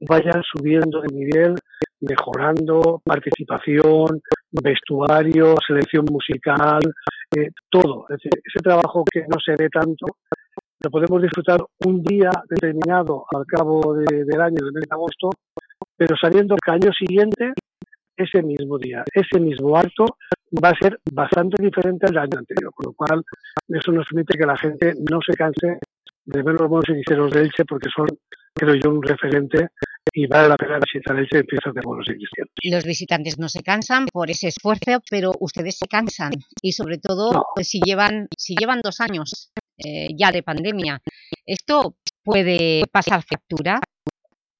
vayan subiendo de nivel, mejorando participación, vestuario, selección musical, eh, todo. Es decir, ese trabajo que no se ve tanto, lo podemos disfrutar un día determinado al cabo de- del año, del mes de agosto, pero sabiendo que al año siguiente, ese mismo día, ese mismo acto, va a ser bastante diferente al año anterior, con lo cual eso nos permite que la gente no se canse de ver los buenos hechiceros de Elche porque son, creo yo, un referente y vale la pena visitar Elche en fiestas de buenos cristianos. Los visitantes no se cansan por ese esfuerzo, pero ustedes se cansan y sobre todo pues, si, llevan, si llevan dos años eh, ya de pandemia. ¿Esto puede pasar factura?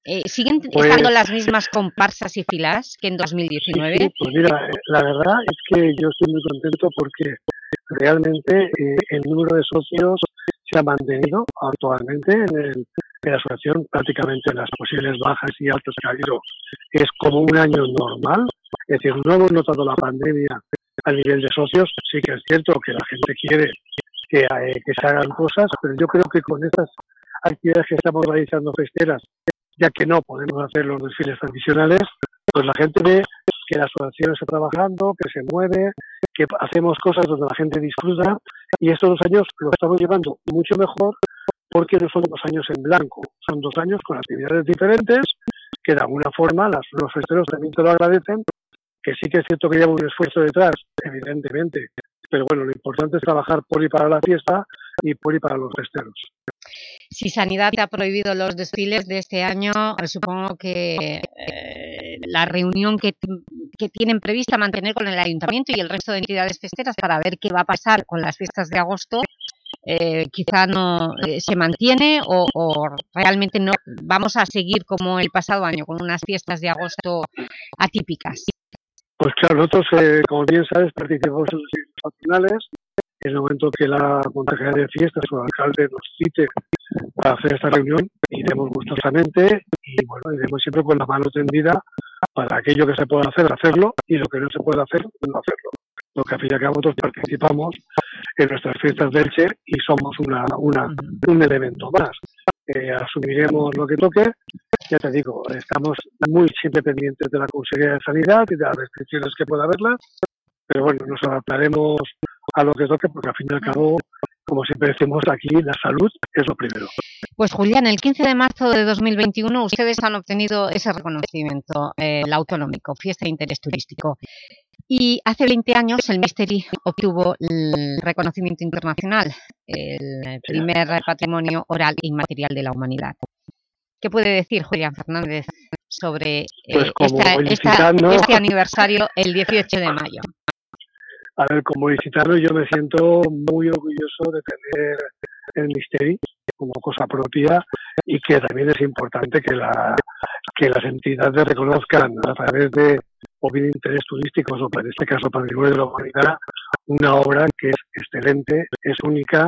Eh, ¿Siguen Pues- estando las mismas comparsas y filas que en 2019? Sí, pues mira, eh, la verdad es que yo estoy muy contento porque realmente eh, el número de socios se ha mantenido actualmente en, el- en la asociación, prácticamente las posibles bajas y altas que ha habido es como un año normal, es decir, no hemos notado la pandemia a nivel de socios, sí que es cierto que la gente quiere que, eh, se hagan cosas, pero yo creo que con estas actividades que estamos realizando festeras, ya que no podemos hacer los desfiles tradicionales, pues la gente ve que la asociación está trabajando, que se mueve, que hacemos cosas donde la gente disfruta y estos dos años lo estamos llevando mucho mejor porque no son dos años en blanco, son dos años con actividades diferentes que de alguna forma los festeros también te lo agradecen, que sí que es cierto que lleva un esfuerzo detrás, evidentemente, pero bueno, lo importante es trabajar por y para la fiesta y por y para los festeros. Si Sanidad te ha prohibido los desfiles de este año, eh, supongo que eh, la reunión que, que tienen prevista mantener con el Ayuntamiento y el resto de entidades festeras para ver qué va a pasar con las fiestas de agosto, eh, quizá no eh, se mantiene o, o realmente no vamos a seguir como el pasado año, con unas fiestas de agosto atípicas. Pues claro, nosotros, eh, como bien sabes, participamos en los patronales. En el momento que la Consejería de Fiestas o el alcalde nos cite para hacer esta reunión, iremos gustosamente y bueno, iremos siempre con la mano tendida para aquello que se pueda hacer, hacerlo y lo que no se puede hacer, no hacerlo. Porque al fin y al cabo nosotros participamos en nuestras fiestas de Elche y somos una, una, un elemento más. Eh, asumiremos lo que toque ya te digo, estamos muy siempre pendientes de la Consejería de Sanidad y de las restricciones que pueda haberlas, pero bueno, nos adaptaremos a lo que toque porque al fin y al cabo, como siempre decimos aquí, la salud es lo primero. Pues Julián, el 15 de marzo de 2021 ustedes han obtenido ese reconocimiento, eh, el autonómico, Fiesta de Interés Turístico. Y hace 20 años el Misteri obtuvo el reconocimiento internacional, el primer patrimonio oral e inmaterial de la humanidad. ¿Qué puede decir Julián Fernández sobre eh, Pues esta- este aniversario el 18 de mayo? A ver, como licitano yo me siento muy orgulloso de tener el Misteri como cosa propia y que también es importante que, la, que las entidades reconozcan a través de o bien intereses turísticos o en este caso patrimonio de la humanidad una obra que es excelente, es única,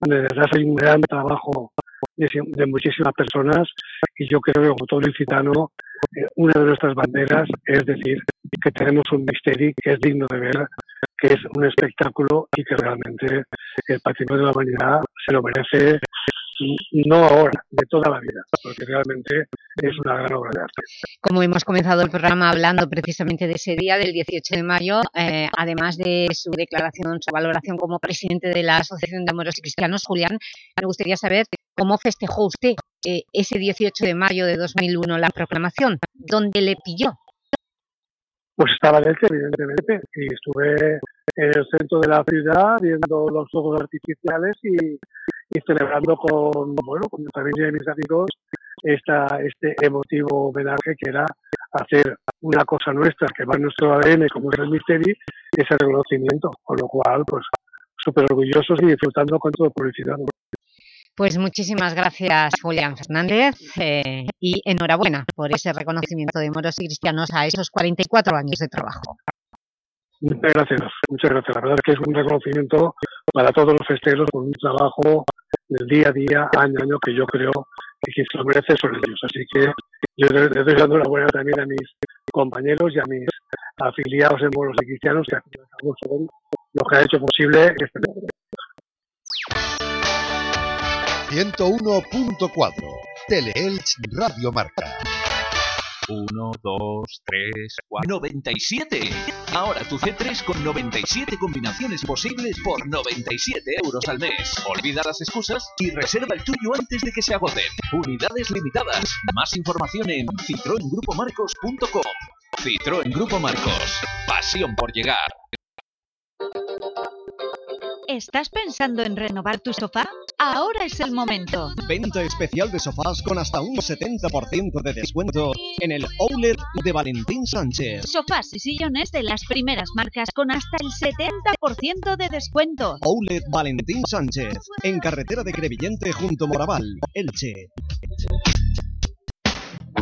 donde detrás hay un gran trabajo de, de muchísimas personas y yo creo que como todo licitano eh, una de nuestras banderas es decir que tenemos un misteri que es digno de ver, que es un espectáculo y que realmente el patrimonio de la humanidad se lo merece no ahora, de toda la vida, porque realmente es una gran obra de arte. Como hemos comenzado el programa hablando precisamente de ese día, del 18 de mayo, eh, además de su declaración, su valoración como presidente de la Asociación de Amoros y Cristianos, Julián, me gustaría saber cómo festejó usted eh, ese 18 de mayo de 2001 la proclamación, ¿dónde le pilló? Pues estaba en Elche, evidentemente, y estuve en el centro de la ciudad viendo los fuegos artificiales y, y celebrando con, bueno, con mi familia y mis amigos esta, este emotivo homenaje que era hacer una cosa nuestra que va en nuestro ADN como es el Misteri y ese reconocimiento, con lo cual pues súper orgullosos y disfrutando con todo el publicidad. Pues muchísimas gracias, Julián Fernández, eh, y enhorabuena por ese reconocimiento de moros y cristianos a esos 44 años de trabajo. Muchas gracias, muchas gracias. La verdad es que es un reconocimiento para todos los festeros con un trabajo del día a día, año a año, que yo creo que se lo merece son ellos. Así que yo les doy la enhorabuena también a mis compañeros y a mis afiliados en moros y cristianos que son lo que ha hecho posible este. 101.4 Teleelch Radio Marca. 1, 2, 3, 4. ¡97! Ahora tu C3 con 97 combinaciones posibles por 97 euros al mes. Olvida las excusas y reserva el tuyo antes de que se agoten. Unidades limitadas. Más información en citroengrupomarcos.com. Citroen Grupo Marcos. Pasión por llegar. ¿Estás pensando en renovar tu sofá? Ahora es el momento. Venta especial de sofás con hasta un 70% de descuento en el outlet de Valentín Sánchez. Sofás y sillones de las primeras marcas con hasta el 70% de descuento. Outlet Valentín Sánchez, en carretera de Crevillente junto Moraval, Elche.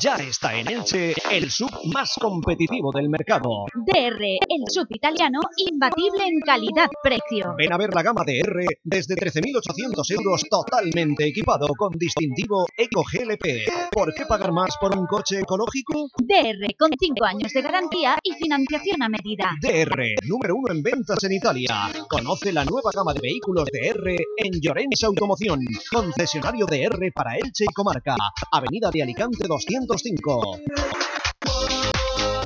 Ya está en Elche el sub más competitivo del mercado. DR, el sub italiano imbatible en calidad-precio. Ven a ver la gama DR desde 13.800 euros totalmente equipado con distintivo Eco GLP. ¿Por qué pagar más por un coche ecológico? DR, con 5 años de garantía y financiación a medida. DR, número uno en ventas en Italia. Conoce la nueva gama de vehículos DR en Llorens Automoción. Concesionario DR para Elche y Comarca. Avenida de Alicante 205.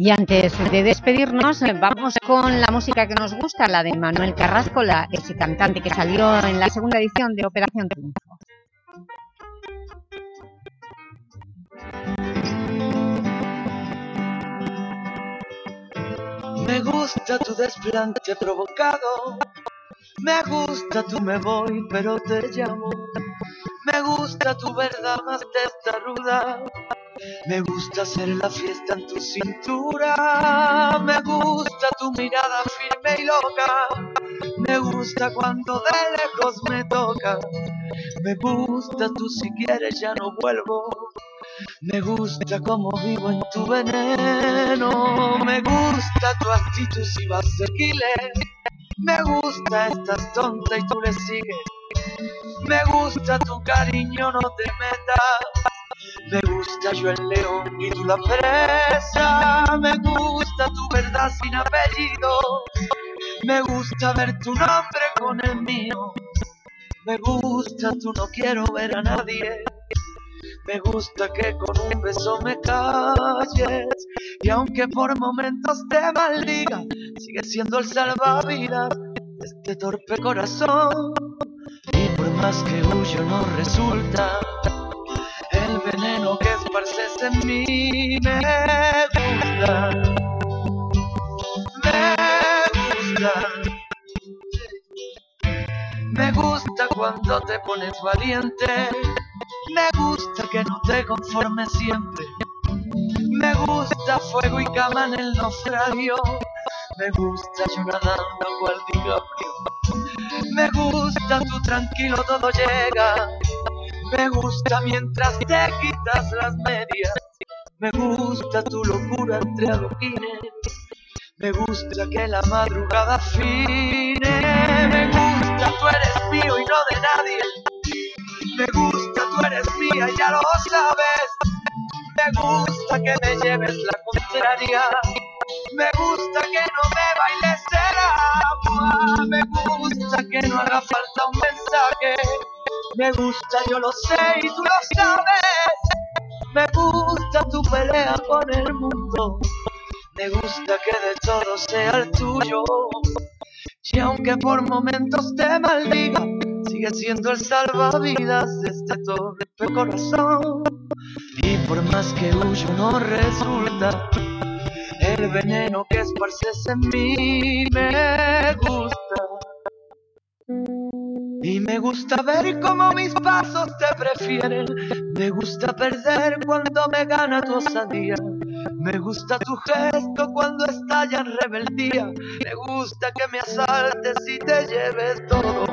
Y antes de despedirnos, eh, vamos con la música que nos gusta, la de Manuel Carrascola, ese cantante que salió en la segunda edición de Operación Triunfo. Me gusta tu desplante provocado, me gusta tu me voy pero te llamo, me gusta tu verdad más testaruda, me gusta hacer la fiesta en tu cintura, me gusta tu mirada firme y loca, me gusta cuando de lejos me tocas, me gusta tú si quieres ya no vuelvo, me gusta como vivo en tu veneno, me gusta tu actitud si vas de killer, me gusta estás tonta y tú le sigues, me gusta tu cariño no te metas. Me gusta yo el león y tú la presa. Me gusta tu verdad sin apellido. Me gusta ver tu nombre con el mío. Me gusta, tú no quiero ver a nadie. Me gusta que con un beso me calles y aunque por momentos te maldiga, sigue siendo el salvavidas de este torpe corazón. Y por más que huyo no resulta el veneno que esparces en mí me gusta, me gusta. Me gusta cuando te pones valiente, me gusta que no te conformes siempre. Me gusta fuego y cama en el naufragio, me gusta yo nadando cual DiCaprio. Me gusta tu tranquilo todo llega, me gusta mientras te quitas las medias. Me gusta tu locura entre adoquines, me gusta que la madrugada fine. Me gusta, tú eres mío y no de nadie. Me gusta, tú eres mía, ya lo sabes. Me gusta que me lleves la contraria. Me gusta que no me bailes el agua. Me gusta que no haga falta un mensaje. Me gusta, yo lo sé y tú lo sabes. Me gusta tu pelea con el mundo. Me gusta que de todo sea el tuyo. Y aunque por momentos te maldiga, sigue siendo el salvavidas de este torpe corazón. Y por más que huyo no resulta, el veneno que esparces en mí me gusta. Y me gusta ver cómo mis pasos te prefieren. Me gusta perder cuando me gana tu osadía. Me gusta tu gesto cuando estalla en rebeldía. Me gusta que me asaltes y te lleves todo.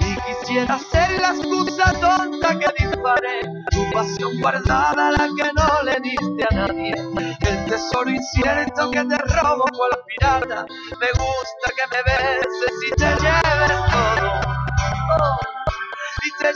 Y quisiera ser la excusa tonta que disparé. Tu pasión guardada, la que no le diste a nadie. El tesoro incierto que te robo cual pirata. Me gusta que me beses y te Y.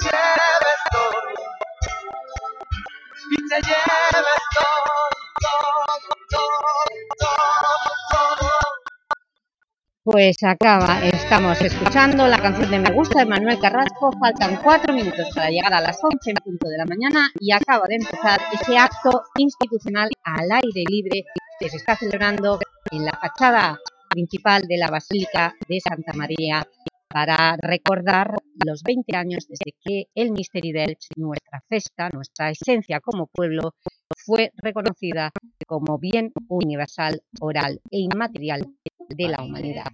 Pues acaba, estamos escuchando la canción de Me Gusta de Manuel Carrasco, faltan cuatro minutos para llegar a las 11 en punto de la mañana y acaba de empezar ese acto institucional al aire libre que se está celebrando en la fachada principal de la Basílica de Santa María para recordar los 20 años desde que el Misteri d'Elx, nuestra festa, nuestra esencia como pueblo, fue reconocida como bien universal, oral e inmaterial de la humanidad.